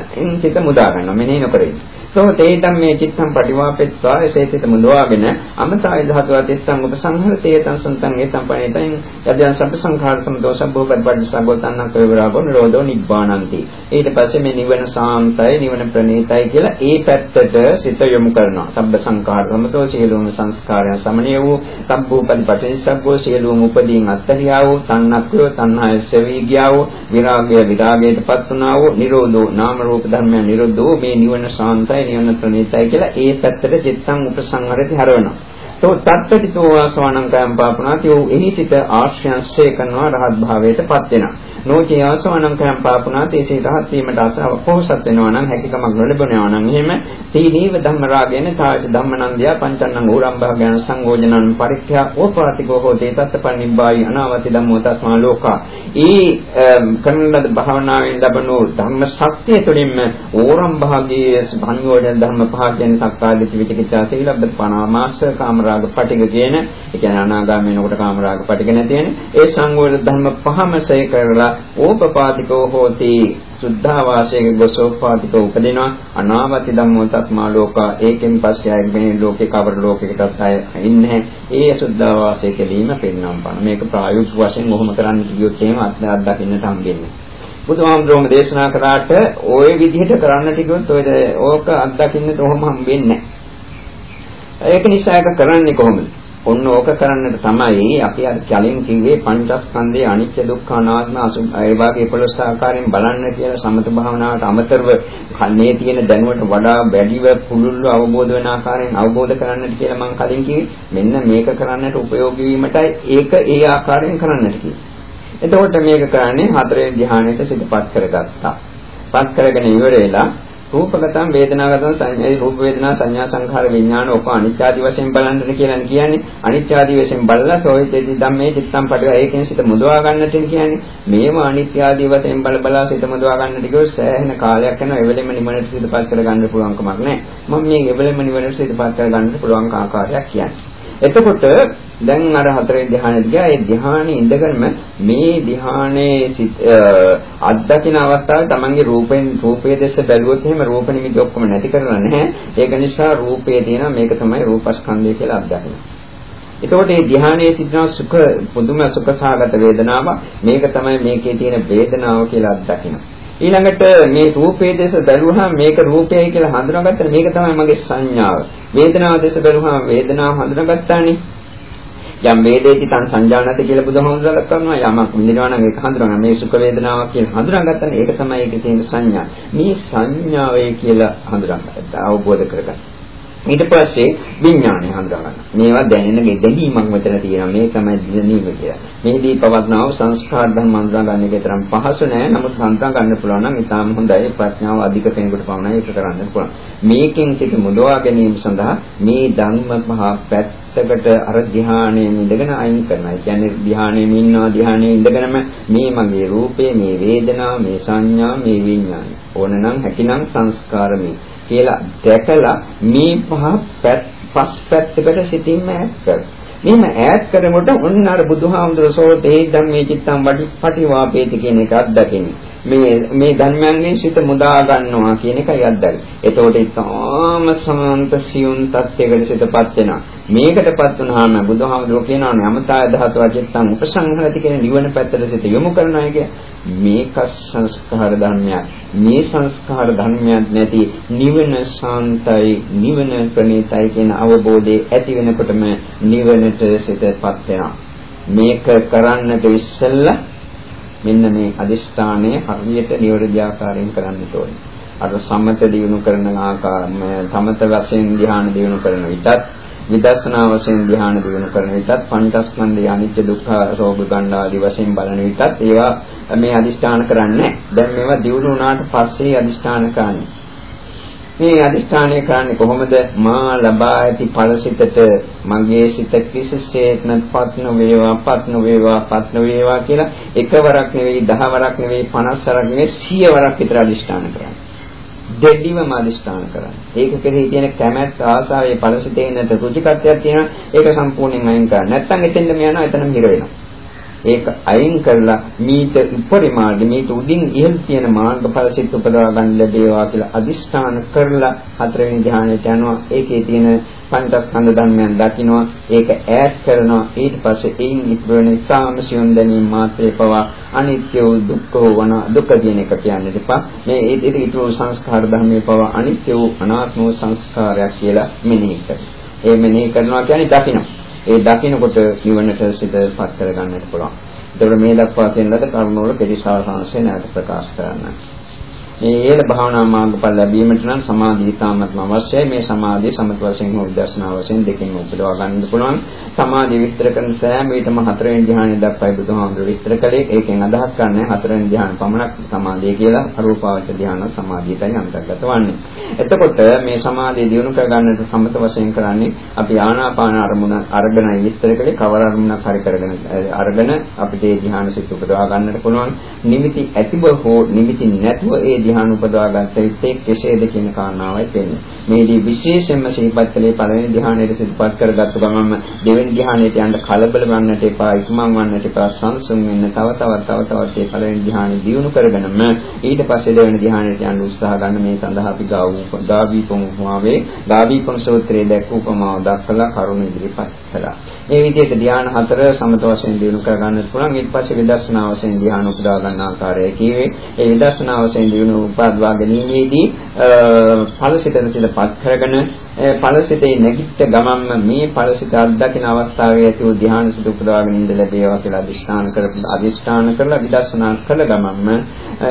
සිත මුදා ගන්නවා මෙනෙහි නොකර ඉන්නේ. සෝ තේතම් මේ චිත්තම් පටිවාපෙත්වා එසේසිත මුදවාගෙන අමතාය ධාතුව තිස්සං උපසංහර තේතං සන්තං ඒතම් පණිතං යදයන් සබ්බ සංඛාර සම්දෝ සබ්බෝ පරිපඩි සම්බෝතන්නං පෙවරාගෝ නිරෝධෝ නිබ්බානಂತಿ ඊට පස්සේ මේ නිවන සාන්තයි නිවන ප්‍රණීතයි කියලා ඒ පැත්තට සිත යොමු කරනවා. සබ්බ සංඛාර සම්දෝ සියලුම සංස්කාරයන් සමනිය වූ සබ්බෝ පරිපඩි සබ්බෝ සියලුම උපදීන් අත්තරියා වූ තණ්හක්ඛය තණ්හාය සෙවි ගියා වූ විරාගය විරාගයටපත් වුණා වූ නිරෝධෝ නාම රූප ධර්මයන් නිරෝධෝ මේ නිවන සාන්තයි. නිවන ප්‍රණීතයි කියලා ඒ පැත්තට චිත්තං උපසංහරති හරවනවා. තෝ තත්ත්‍රිතෝ වාසවණං කයම් පාපනාති ඔව් එහි සිට ආශ්‍රයන්සේ කරනවා රහත් භාවයටපත් වෙනවා. නොචේ ආසවණං කයම් පාපනාති ඒ සිට රහත් වීමට අසව පොහසත් වෙනවා නම් හැකියාවක් නොලැබෙනවා නම් එහෙම තීනීව ධම්ම රාගයෙන් තාජ ධම්මනන්දිය පංචන්නං ඌරම්භාගයන් සංගෝජනං පරික්ඛ්‍යා ඕපාතිකෝ හෝතේ තත්තපනිබ්බායි අනාවති ධම්මෝ තස්මා ලෝකා. ඒ කන්නද භාවනාවෙන් ලැබෙනු ධම්ම ශක්තිය තුළින්ම ඕරම්භාගයේ සංයෝජන ධර්ම පහ කියන සක්කාදිට විචිකිච්ඡා සීලබ්බ පනාමාස කාමරා කාමරාග පටික කියන ඒ කියන්නේ අනාගාමී වෙනකොට කාමරාග පටික නැති වෙන. ඒ සංවර ධර්ම පහම සය කරලා ඕපපාතිකෝ හෝති. සුද්ධාවාසයේ ගොසෝපාතික උපදිනවා. අනාවති ධම්මෝ තත්මා ලෝකා. ඒකෙන් පස්සේ ආයෙ මේ ලෝකේ කවර ලෝකයකටත් ආයෙ ඉන්නේ ඒ සුද්ධාවාසය කෙලීම පෙන්වම් පන. මේක ප්‍රායෝගික වශයෙන් මොහොම කරන්න කිව්වොත් එහෙම අත්දැකින්නට හම්බෙන්නේ බුදුහාමුදුරුවෝ දේශනා කරාට ওই විදිහට කරන්නට කිව්වොත් ඔය ඕක අත්දකින්නට ඔහොම හම්බෙන්නේ නැහැ. ඒක නිසා ඒක කරන්නේ කොහොමද? ඔන්න ඕක කරන්නට තමයි අපි අර කලින් කිව්වේ පංචස්කන්ධයේ අනිත්‍ය දුක්ඛ අනාත්ම ඒ වගේ 11 ආකාරයෙන් බලන්න කියලා සමත භාවනාවට අමතරව කන්නේ තියෙන දැනුමට වඩා වැඩිව පුළුල්ව අවබෝධ වෙන ආකාරයෙන් අවබෝධ කරන්නට කියලා මම කලින් කිව්වේ. මෙන්න මේක කරන්නට උපයෝගී වීමටයි ඒක ඒ ආකාරයෙන් කරන්නට කිව්වේ. එතකොට මේක කරන්නේ හතරේ ධ්‍යානෙට සිතපත් කරගත්තා. පත් කරගෙන ඉවර වෙලා රූපගතම් වේදනාගතම් සංඥා රූප වේදනා සංඥා සංඛාර විඥාන ඔක අනිත්‍ය ආදි වශයෙන් බලන්නට කියලා කියන්නේ. අනිත්‍ය ආදි වශයෙන් බලලා සෝයිතේදී ධම්මේ චිත්තම් පඩ ඒකෙන් සිත මුදවා ගන්නට කියන්නේ. මේව අනිත්‍ය ආදි වශයෙන් බල බලා සිත මුදවා ගන්නට කිව්වොත් සෑහෙන කාලයක් යනවා. එවෙලෙම නිවනට සිතපත් කර ගන්න පුළුවන් කමක් නැහැ. මම මේ එවෙලෙම නිවනට සිතපත් කර ගන්න පුළුවන් ආකාරයක් කියන්නේ. එතකොට දැන් අර හතරේ ධ්‍යානෙට ගියා. ඒ ධ්‍යානෙ ඉඳගෙනම මේ ධ්‍යානයේ අත්දකින්න අවස්ථාවේ තමන්ගේ රූපෙන් රූපයේ දැස බැලුවොත් එහෙම රූප නිමිති ඔක්කොම නැති කරලා නැහැ. ඒක නිසා රූපයේ තියෙන මේක තමයි රූපස්කන්ධය කියලා අත්දකින්න. එතකොට මේ ධ්‍යානයේ සිටින සුඛ පුදුම සුඛසහගත වේදනාව මේක තමයි මේකේ තියෙන වේදනාව කියලා අත්දකින්න. ඊළඟට මේ රූපයේ දේශ බැලුවහම මේක රූපයයි කියලා හඳුනාගත්තා මේක තමයි මගේ සංඥාව. වේදනාව දේශ බැලුවහම වේදනාව හඳුනාගත්තානේ. යම් වේදේති තන් සංජානනති කියලා බුදුහාමුදුරුවෝ කරනවා යමක් විඳිනවා නම් ඒක හඳුනගන්න මේ සුඛ වේදනාවක් කියලා හඳුනාගත්තානේ ඒක තමයි ඒකේ තියෙන සංඥා. මේ සංඥාවේ කියලා හඳුනාගත්තා අවබෝධ කරගන්න. ඊට පස්සේ විඥානය හඳුනා ගන්න. මේවා දැනෙන දෙදීමක් මෙතන තියෙනවා. මේ තමයි දැනීම කියලා. මේදී පවත්නාව සංස්කාර ධර්ම හඳුනා ගන්න එක තරම් පහසු නෑ. නමුත් හඳුනා ගන්න පුළුවන් නම් ඉතාම හොඳයි. ප්‍රඥාව අධික කෙනෙකුට පවණයි ඒක කරන්න පුළුවන්. මේකෙන් සිට මුදවා ගැනීම සඳහා මේ ධර්ම පහ පැත්තකට අර ධ්‍යානයේ ඉඳගෙන අයින් කරනවා. ඒ කියන්නේ ධ්‍යානයේ ඉන්නවා ධ්‍යානයේ ඉඳගෙනම මේ මගේ රූපේ, මේ වේදනාව, මේ සංඥා, මේ විඥානය. ඕනනම් හැකිනම් සංස්කාර මේ කියලා දැකලා මේ පහ පස් පැත්තකට සිටින්ම ඈත් කරනවා. මෙහෙම ඈත් කරනකොට ඔන්න අර බුදුහාමුදුරෝ සෝතේ ධම්මේ චිත්තම් වඩි පටිවාපේති කියන එක අත්දකින්නේ. මේ මේ ධර්මයන්ගෙන් සිත මුදා ගන්නවා කියන එකයි අද්දල්. එතකොට ඊටාම සාන්ත සියුම් තත්යකට සිතපත් වෙනවා. මේකටපත් වුණාම බුදුහාමුදුරුවෝ කියනවානේ අමතාය ධාතු අජත්තං උපසංහරති කියන නිවන පැත්තට සිත යොමු කරනවා කිය. මේක සංස්කාර ධර්මයක්. මේ සංස්කාර ධර්මයක් නැති නිවන සාන්තයි නිවන ප්‍රණීතයි කියන අවබෝධය ඇති වෙනකොටම නිවනට සිතපත් වෙනවා. මේක කරන්නට ඉස්සෙල්ලා මෙන්න මේ අදිෂ්ඨානය හරියට නිවැරදි ආකාරයෙන් කරන්න ඕනේ. අර සමත දිනු කරන ආකාරම සමත වශයෙන් ධ්‍යාන දිනු කරන විටත් විදර්ශනා වශයෙන් ධ්‍යාන දිනු කරන විටත් පංචස්කන්ධය අනිත්‍ය දුක්ඛ රෝග ගන්න ආදී වශයෙන් බලන විටත් ඒවා මේ අදිෂ්ඨාන කරන්නේ දැන් මේවා දිනු වුණාට පස්සේ අදිෂ්ඨාන කරන්නේ මේ අදිස්ථානය කරන්නේ කොහොමද? මා ලබා ඇති ඵලසිතට මගේ සිත කිසිසේත්ම පත්න වේවා පත්න වේවා පත්න වේවා කියලා එකවරක් නෙවෙයි දහවරක් නෙවෙයි 50 වරක් නෙවෙයි 100 වරක් විතර අදිස්ථාන කරන්නේ. දෙඩිවම අදිස්ථාන කරන්නේ. ඒක කෙරෙහි තියෙන කැමැත්ත ආසාවේ ඵලසිතේ නැත රුචිකත්වයක් තියෙනවා. ඒක සම්පූර්ණයෙන්ම අයින් කරන්න. නැත්නම් එතෙන්ද යනවා එතනම හිර වෙනවා. ඒක අයින් කරලා මීට උපරිමාර්ග මීට උඩින් ඉහළ තියෙන මාර්ගඵල සිත් උපදවා ගන්න ලැබේවා කියලා අදිෂ්ඨාන කරලා හතරවෙනි ධ්‍යානයට යනවා. ඒකේ තියෙන පංචස්කන්ධ ධර්මයන් දකින්නවා. ඒක ඈඩ් කරනවා. ඊට පස්සේ එයින් ඉතුරු වෙන සාමසියුන් දැනීම මාත්‍රේ පවා අනිත්‍ය වූ දුක්ඛ වන දුක කියන එක කියන්නේ දෙපා මේ ඒ ඉතුරු සංස්කාර ධර්මයේ පවා අනිත්‍ය වූ අනාත්ම වූ සංස්කාරයක් කියලා මෙනෙහි කරනවා. ඒ මෙනෙහි කරනවා කියන්නේ දකින්නවා ඒ දකින්නකොට නිවනට සිතපත් කරගන්නට පුළුවන්. ඒතකොට මේ දක්වා තියෙන ලද කරුණවල කෙටිසාරාංශය නැවත ප්‍රකාශ කරන්න. මේ හේල භාවනා මාර්ගඵල ලැබීමට නම් සමාධිය ඉතාමත්ම අවශ්‍යයි. මේ සමාධිය සමත වශයෙන් හෝ විදර්ශනා වශයෙන් දෙකෙන්ම උපදවා ගන්න පුළුවන්. සමාධිය විස්තර කරන සෑම විටම හතරවෙනි ධ්‍යානය දක්වායි බුදුහාමුදුරුවෝ විස්තර කළේ. ඒකෙන් අදහස් කරන්නේ හතරවෙනි ධ්‍යාන පමණක් සමාධිය කියලා අරූපාවච ධ්‍යාන සමාධියටයි අන්තර්ගත වන්නේ. එතකොට මේ සමාධිය දියුණු කර ගන්නට සමත වශයෙන් කරන්නේ අපි ආනාපාන අරමුණ අරගෙනයි විස්තර කළේ. කවර අරමුණක් හරි කරගෙන අරගෙන අපිට ඒ ධ්‍යාන සිත් උපදවා ගන්නට පුළුවන්. නිමිති ඇතිව හෝ නිමිති නැතුව ඒ ධ්‍යාන උපදවා ගත යුත්තේ කෙසේද කියන කාරණාවයි වෙන්නේ. මේදී විශේෂයෙන්ම ශීපත් කලේ පළවෙනි ධ්‍යානයේ සිදුපත් කරගත්තු ගමන්ම දෙවෙනි ධ්‍යානයට යන්න කලබල වන්නට එපා, ඉක්මන් වන්නට එපා, සංසුන් වෙන්න තව තවත් තව තවත් මේ පළවෙනි ධ්‍යානෙ දියුණු කරගෙනම ඊට පස්සේ දෙවෙනි ධ්‍යානයට යන්න උත්සාහ ගන්න මේ සඳහා අපි ගාවීපම් උපමාවේ ගාවීපම් සූත්‍රයේ දැක්වූ උපමාව දක්වලා කරුණ ඉදිරිපත් කළා. මේ විදිහට ධ්‍යාන හතර සමත වශයෙන් දිනු කර ගන්නත් පුළුවන්. ඊට පස්සේ විදර්ශනා වශයෙන් ධ්‍යාන උපදවා ගන්න ආකාරය කීවේ. ඒ විදර්ශනා වශයෙන් දිනු උපදවා ගැනීමේදී ඵලසිතන සිලපත් කරගෙන ඵලසිතේ නැගිට ගමන්ම මේ ඵලසිත අත්දකින අවස්ථාවේ ඇති වූ ධ්‍යාන සිත උපදවාගෙන ඉඳ ලැබේවා කියලා අදිෂ්ඨාන කර අදිෂ්ඨාන කරලා විදර්ශනා කළ ගමන්ම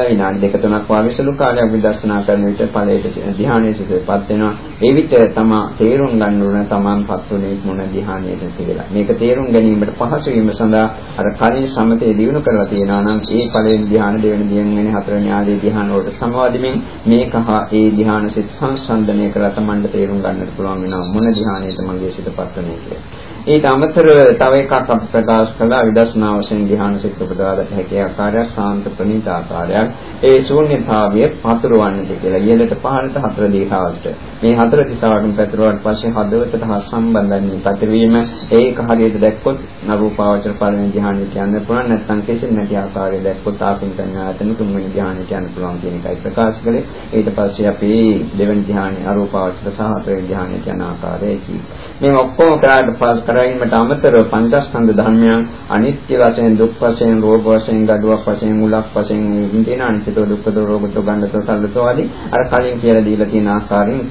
විනාඩි දෙක තුනක් වාගේ සුළු කාලයක් විදර්ශනා කරන විට ඵලයට ධ්‍යානයේ සිතපත් වෙනවා. ඒ විට තමා තේරුම් ගන්න ඕන තමන්පත් වුණේ මොන ධ්‍යානයේද කියලා. මේක තේරුම් ගැනීමට පහසු වීම සඳහා අර කලින් සමතේ දිනු කරලා තියෙනවා නම් ඒ ඵලයෙන් ධ්‍යාන දෙවෙනි දෙවෙනි හතරවෙනි ආදී ධ්‍යාන වලට සමවදිමින් මේක හා ඒ ධ්‍යාන සිත සංසන්දනය කරලා තමන්ට තේරුම් ගන්නට පුළුවන් වෙනවා මොන ධ්‍යානයේද මගේ සිතපත් වෙන්නේ කියලා. ඊට අමතරව තව එකක් අපි ප්‍රකාශ කළා විදර්ශනා වශයෙන් ධ්‍යාන සිත් උපදවාගත හැකි ආකාරයක් සාන්ත ප්‍රණීත ආකාරයක්. ඒ ශූන්‍යතාවය පතුරවන්නට කියලා ඉහළට පහළට හතර දිශාවට මේ හතර දිශාවටම පැතුරුවාට පස්සේ හදවතට හා සම්බන්ධන්නේ පැතිරීම ඒක හරියට දැක්කොත් නරූපාවචර පළවෙනි ධ්‍යානෙ කියන්න පුළුවන් නැත්නම් කිසිම නැති ආකාරය දැක්කොත් ආපින් කන්‍යාතන තුන්වෙනි ධ්‍යානෙ කියන්න පුළුවන් කියන එකයි ප්‍රකාශ කළේ. ඊට පස්සේ අපි දෙවෙනි ධ්‍යානෙ අරූපාවචර සහ හතරවෙනි ධ්‍යානෙ කියන ආකාරය කිව්වා මේ ඔක්කොම කරාට පස්සේ කරවීමට අමතරව පංචස්කන්ධ ධර්මයන් අනිත්‍ය වශයෙන් දුක් වශයෙන් රෝග වශයෙන් gaduwak වශයෙන් මුලක් වශයෙන් තියෙන අනිත්‍යතෝ දුක්ඛතෝ රෝගතෝ ගණ්ඩතෝ සල්ලතෝ ආදී අර කලින් කියලා දීලා තියෙන ආකාරයෙන්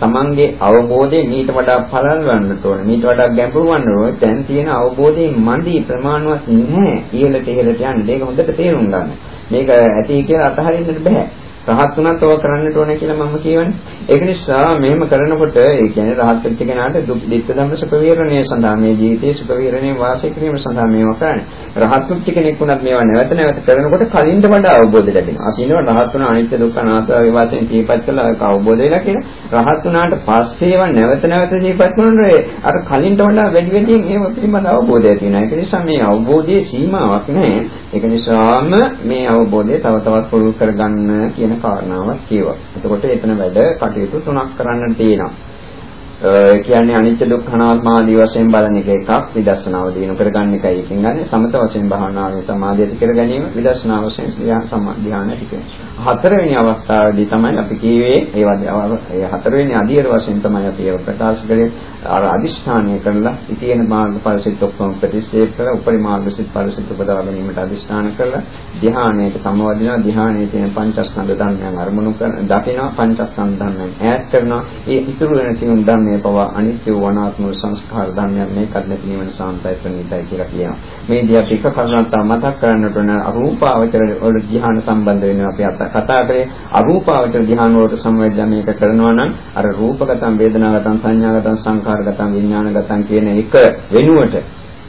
තමන්ගේ අවබෝධය මීට වඩා පළල් වන්නට ඕන මීට වඩා ගැඹුරු වන්න ඕන. දැන් තියෙන අවබෝධයේ මදි ප්‍රමාණවත් නැහැ. ඉහළට ඉහළට යන්න. ඒක හොඳට තේරුම් ගන්න. මේක ඇති කියලා අතහරින්නට බෑ. රහත් වුණත් ඔය කරන්නට ඕනේ කියලා මම කියවනේ. ඒක නිසා මෙහෙම කරනකොට ඒ කියන්නේ රහත් වෙච්ච කෙනාට දිට්ඨ ධම්ම සුඛ විහරණය සඳහා මේ ජීවිතයේ සුඛ විහරණය වාසය කිරීම සඳහා මේවා කරන්නේ. රහත් වෙච්ච කෙනෙක් වුණත් මේවා නැවත නැවත කරනකොට කලින්ද වඩා අවබෝධ ලැබෙනවා. අපි කියනවා රහත් වුණ අනිත්‍ය දුක්ඛ අනාත්ම වශයෙන් ජීවත් කළා අවබෝධ වෙලා කියලා. රහත් වුණාට පස්සේ ඒවා නැවත නැවත ජීවත් කරනකොට අර කලින්ට වඩා වැඩි වැඩියෙන් ඒව පිළිබඳ අවබෝධය තියෙනවා. ඒක නිසා මේ අවබෝධයේ සීමාවක් නැහැ. ඒක නිසාම මේ අවබෝධය තව තවත් පුරුදු කරගන්න කියන කාරණාවක් කියවා. එතකොට එතන වැඩ කටයුතු තුනක් කරන්න තියෙනවා. කියන්නේ අනිත්‍ය දුක්ඛ අනාත්ම ආදී වශයෙන් බලන එක එකක් විදර්ශනාව දිනු කරගන්න එකයි. එකෙන් ගන්න සමත වශයෙන් භාවනාවේ සමාධිය ඇති කර ගැනීම විදර්ශනා වශයෙන් ධ්‍යාන ඇති කරන හතරවෙනි අවස්ථාවේදී තමයි අපි කියවේ ඒ හතරවෙනි අධියර වශයෙන් තමයි අපි ඒක ප්‍රකාශ කරේ. අර අදිෂ්ඨානය කරලා ඉතින මාර්ගඵල සිත් ඔක්කොම ප්‍රතික්ෂේප කරලා උපරි මාර්ග සිත් ඵල සිත් උපදවා ගැනීමට අදිෂ්ඨාන කරලා ධ්‍යානයට සමවදිනවා. ධ්‍යානයේ තියෙන පංචස්කන්ධ ධර්මයන් අරමුණු කරන දකිනවා පංචස්කන්ධ ධර්මයන් ඈත් කරනවා. ඒ ඉතුරු වෙන තියෙන ධර්ම ධර්මයේ පවා අනිත්‍ය වූ අනාත්ම වූ සංස්කාර ධර්මයන් මේකත් නැති නිවන සාන්තයි ප්‍රණීතයි කියලා කියනවා. මේ දී අපි එක කරුණක් මතක් කරන්නට ඕන අරූපාවචර වල ධ්‍යාන සම්බන්ධ වෙනවා අපි අත කතා කරේ. අරූපාවචර ධ්‍යාන වලට සම්වැද්දා මේක කරනවා නම් අර රූපගතම් වේදනාගතම් සංඥාගතම් සංඛාරගතම් විඥානගතම් කියන එක වෙනුවට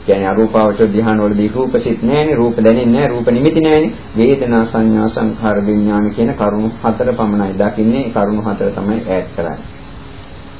කියන්නේ අරූපාවචර ධ්‍යාන වලදී රූපසිත නැහැනේ රූප දැනෙන්නේ නැහැ රූප නිමිති නැහැනේ. වේදනා සංඥා සංඛාර විඥාන කියන කරුණු හතර පමණයි දකින්නේ. කරුණු හතර තමයි ඈඩ් කරන්නේ.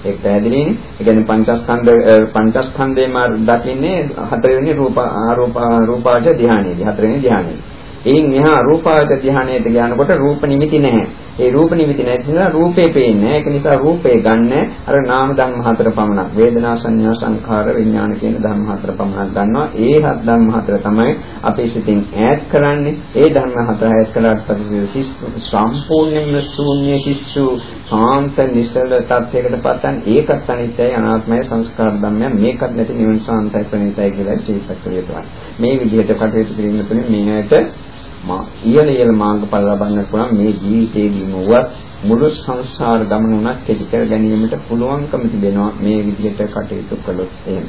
ඒක පැහැදිලිනේ. ඒ කියන්නේ පංචස්කන්ධ පංචස්කන්ධේම දකින්නේ හතරවෙනි රූප ආරූප රූපාවචර ධ්‍යානෙදී හතරවෙනි ධ්‍යානෙදී එයින් එහා රූපාවචර ධ්‍යානයට යනකොට රූප නිමිති නැහැ. ඒ රූප නිමිති නැති නිසා රූපේ පේන්නේ ඒක නිසා රූපේ ගන්න අර නාම ධර්ම හතර පමණක්. වේදනා සංඥා සංඛාර විඥාන කියන ධර්ම හතර පමණක් ගන්නවා. ඒ හත් ධර්ම හතර තමයි අපේ සිතින් ඈඩ් කරන්නේ. ඒ ධර්ම හතර ඈඩ් කළාට පස්සේ සම්පූර්ණයෙන්ම ශූන්‍ය කිස්සු සාන්ත නිසල තත්යකට පත්තන් ඒකත් අනිත්‍යයි අනාත්මයි සංස්කාර ධර්මයන් මේකත් නැති නිවන සාන්තයි ප්‍රණීතයි කියලා ජීවිතයක් කියනවා. මේ විදිහට කටයුතු කිරීම තුළින් මේකට මා ඉහළ ඉහළ මාර්ගඵල ලබන්නට පුළුවන් මේ ජීවිතයේදීම වුවත් මුළු සංසාර ගමන උනත් කෙටි කර ගැනීමට පුළුවන්කම තිබෙනවා මේ විදිහට කටයුතු කළොත් එහෙම.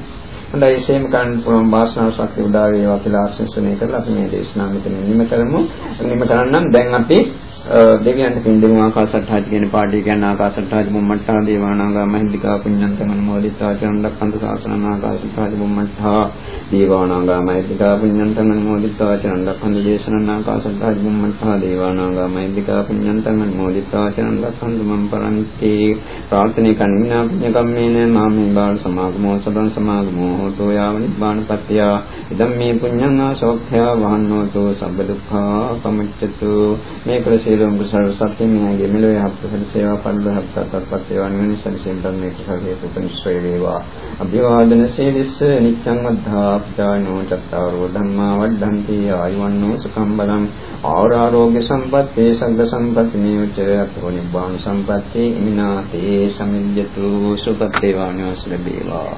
හොඳයි එසේම කරන්න පුළුවන් වාසනාව ශක්තිය උදා වේවා කියලා ආශිර්වාදනය කරලා අපි මේ දේශනාව මෙතන නිම කරමු. නිම කරන්නම් දැන් අපි දෙවියන්ට පින් දෙමු ආකාශට්ටාජ කියන පාඩිය කියන ආකාශට්ටාජ මුම්මට්ටා දේවානාගා මහින්దికා පුඤ්ඤන්තං අනුමෝදිතා චරණක්ඛන්ත සාසනං ආකාශට්ටාජ මුම්මට්ටා දේවානාගා මහින්దికා පුඤ්ඤන්තං අනුමෝදිතා චරණක්ඛන්ත දේශනං ආකාශට්ටාජ මුම්මට්ටා දේවානාගා මහින්దికා පුඤ්ඤන්තං අනුමෝදිතා චරණක්ඛන්ත මම් පරන්ති ප්‍රාර්ථනේ කන්නා පුඤ්ඤ කම්මේන මාමේ බාල සමාගමෝ සදං සමාගමෝ හෝතෝ යාව නිබ්බානපත්ත්‍ය ඉදම් මේ පුඤ්ඤං ආශෝක්ඛ්‍යා වහන්නෝතෝ සබ්බ දුක්ඛා කමච්චතු මේ කලසේ සියලුම කුසල සත්‍ය මෙයාගේ මෙලොව යහපත සේවා පරිලෝක හත්පත්පත් සේවා නිවන සම්සෙන් ධර්මයේ කුසල හේතු උපනිශ්‍රේ වේවා. අභිවාදන සීලිස්ස නිච්ඡං වද්ධා පිටානෝ චත්තාරෝ ධම්මා වඩ්ඩන්ති ආයුවන්නෝ සුඛම් බලං. ආරෝග්‍ය සම්පත්තේ සංඝ සම්පත්ති නියුච අතෝ නිබ්බාන සම්පත්තේ. ඉමිනාතේ සමිඤ්ඤතු සුපත්තේ වානිවස් ලැබේවා.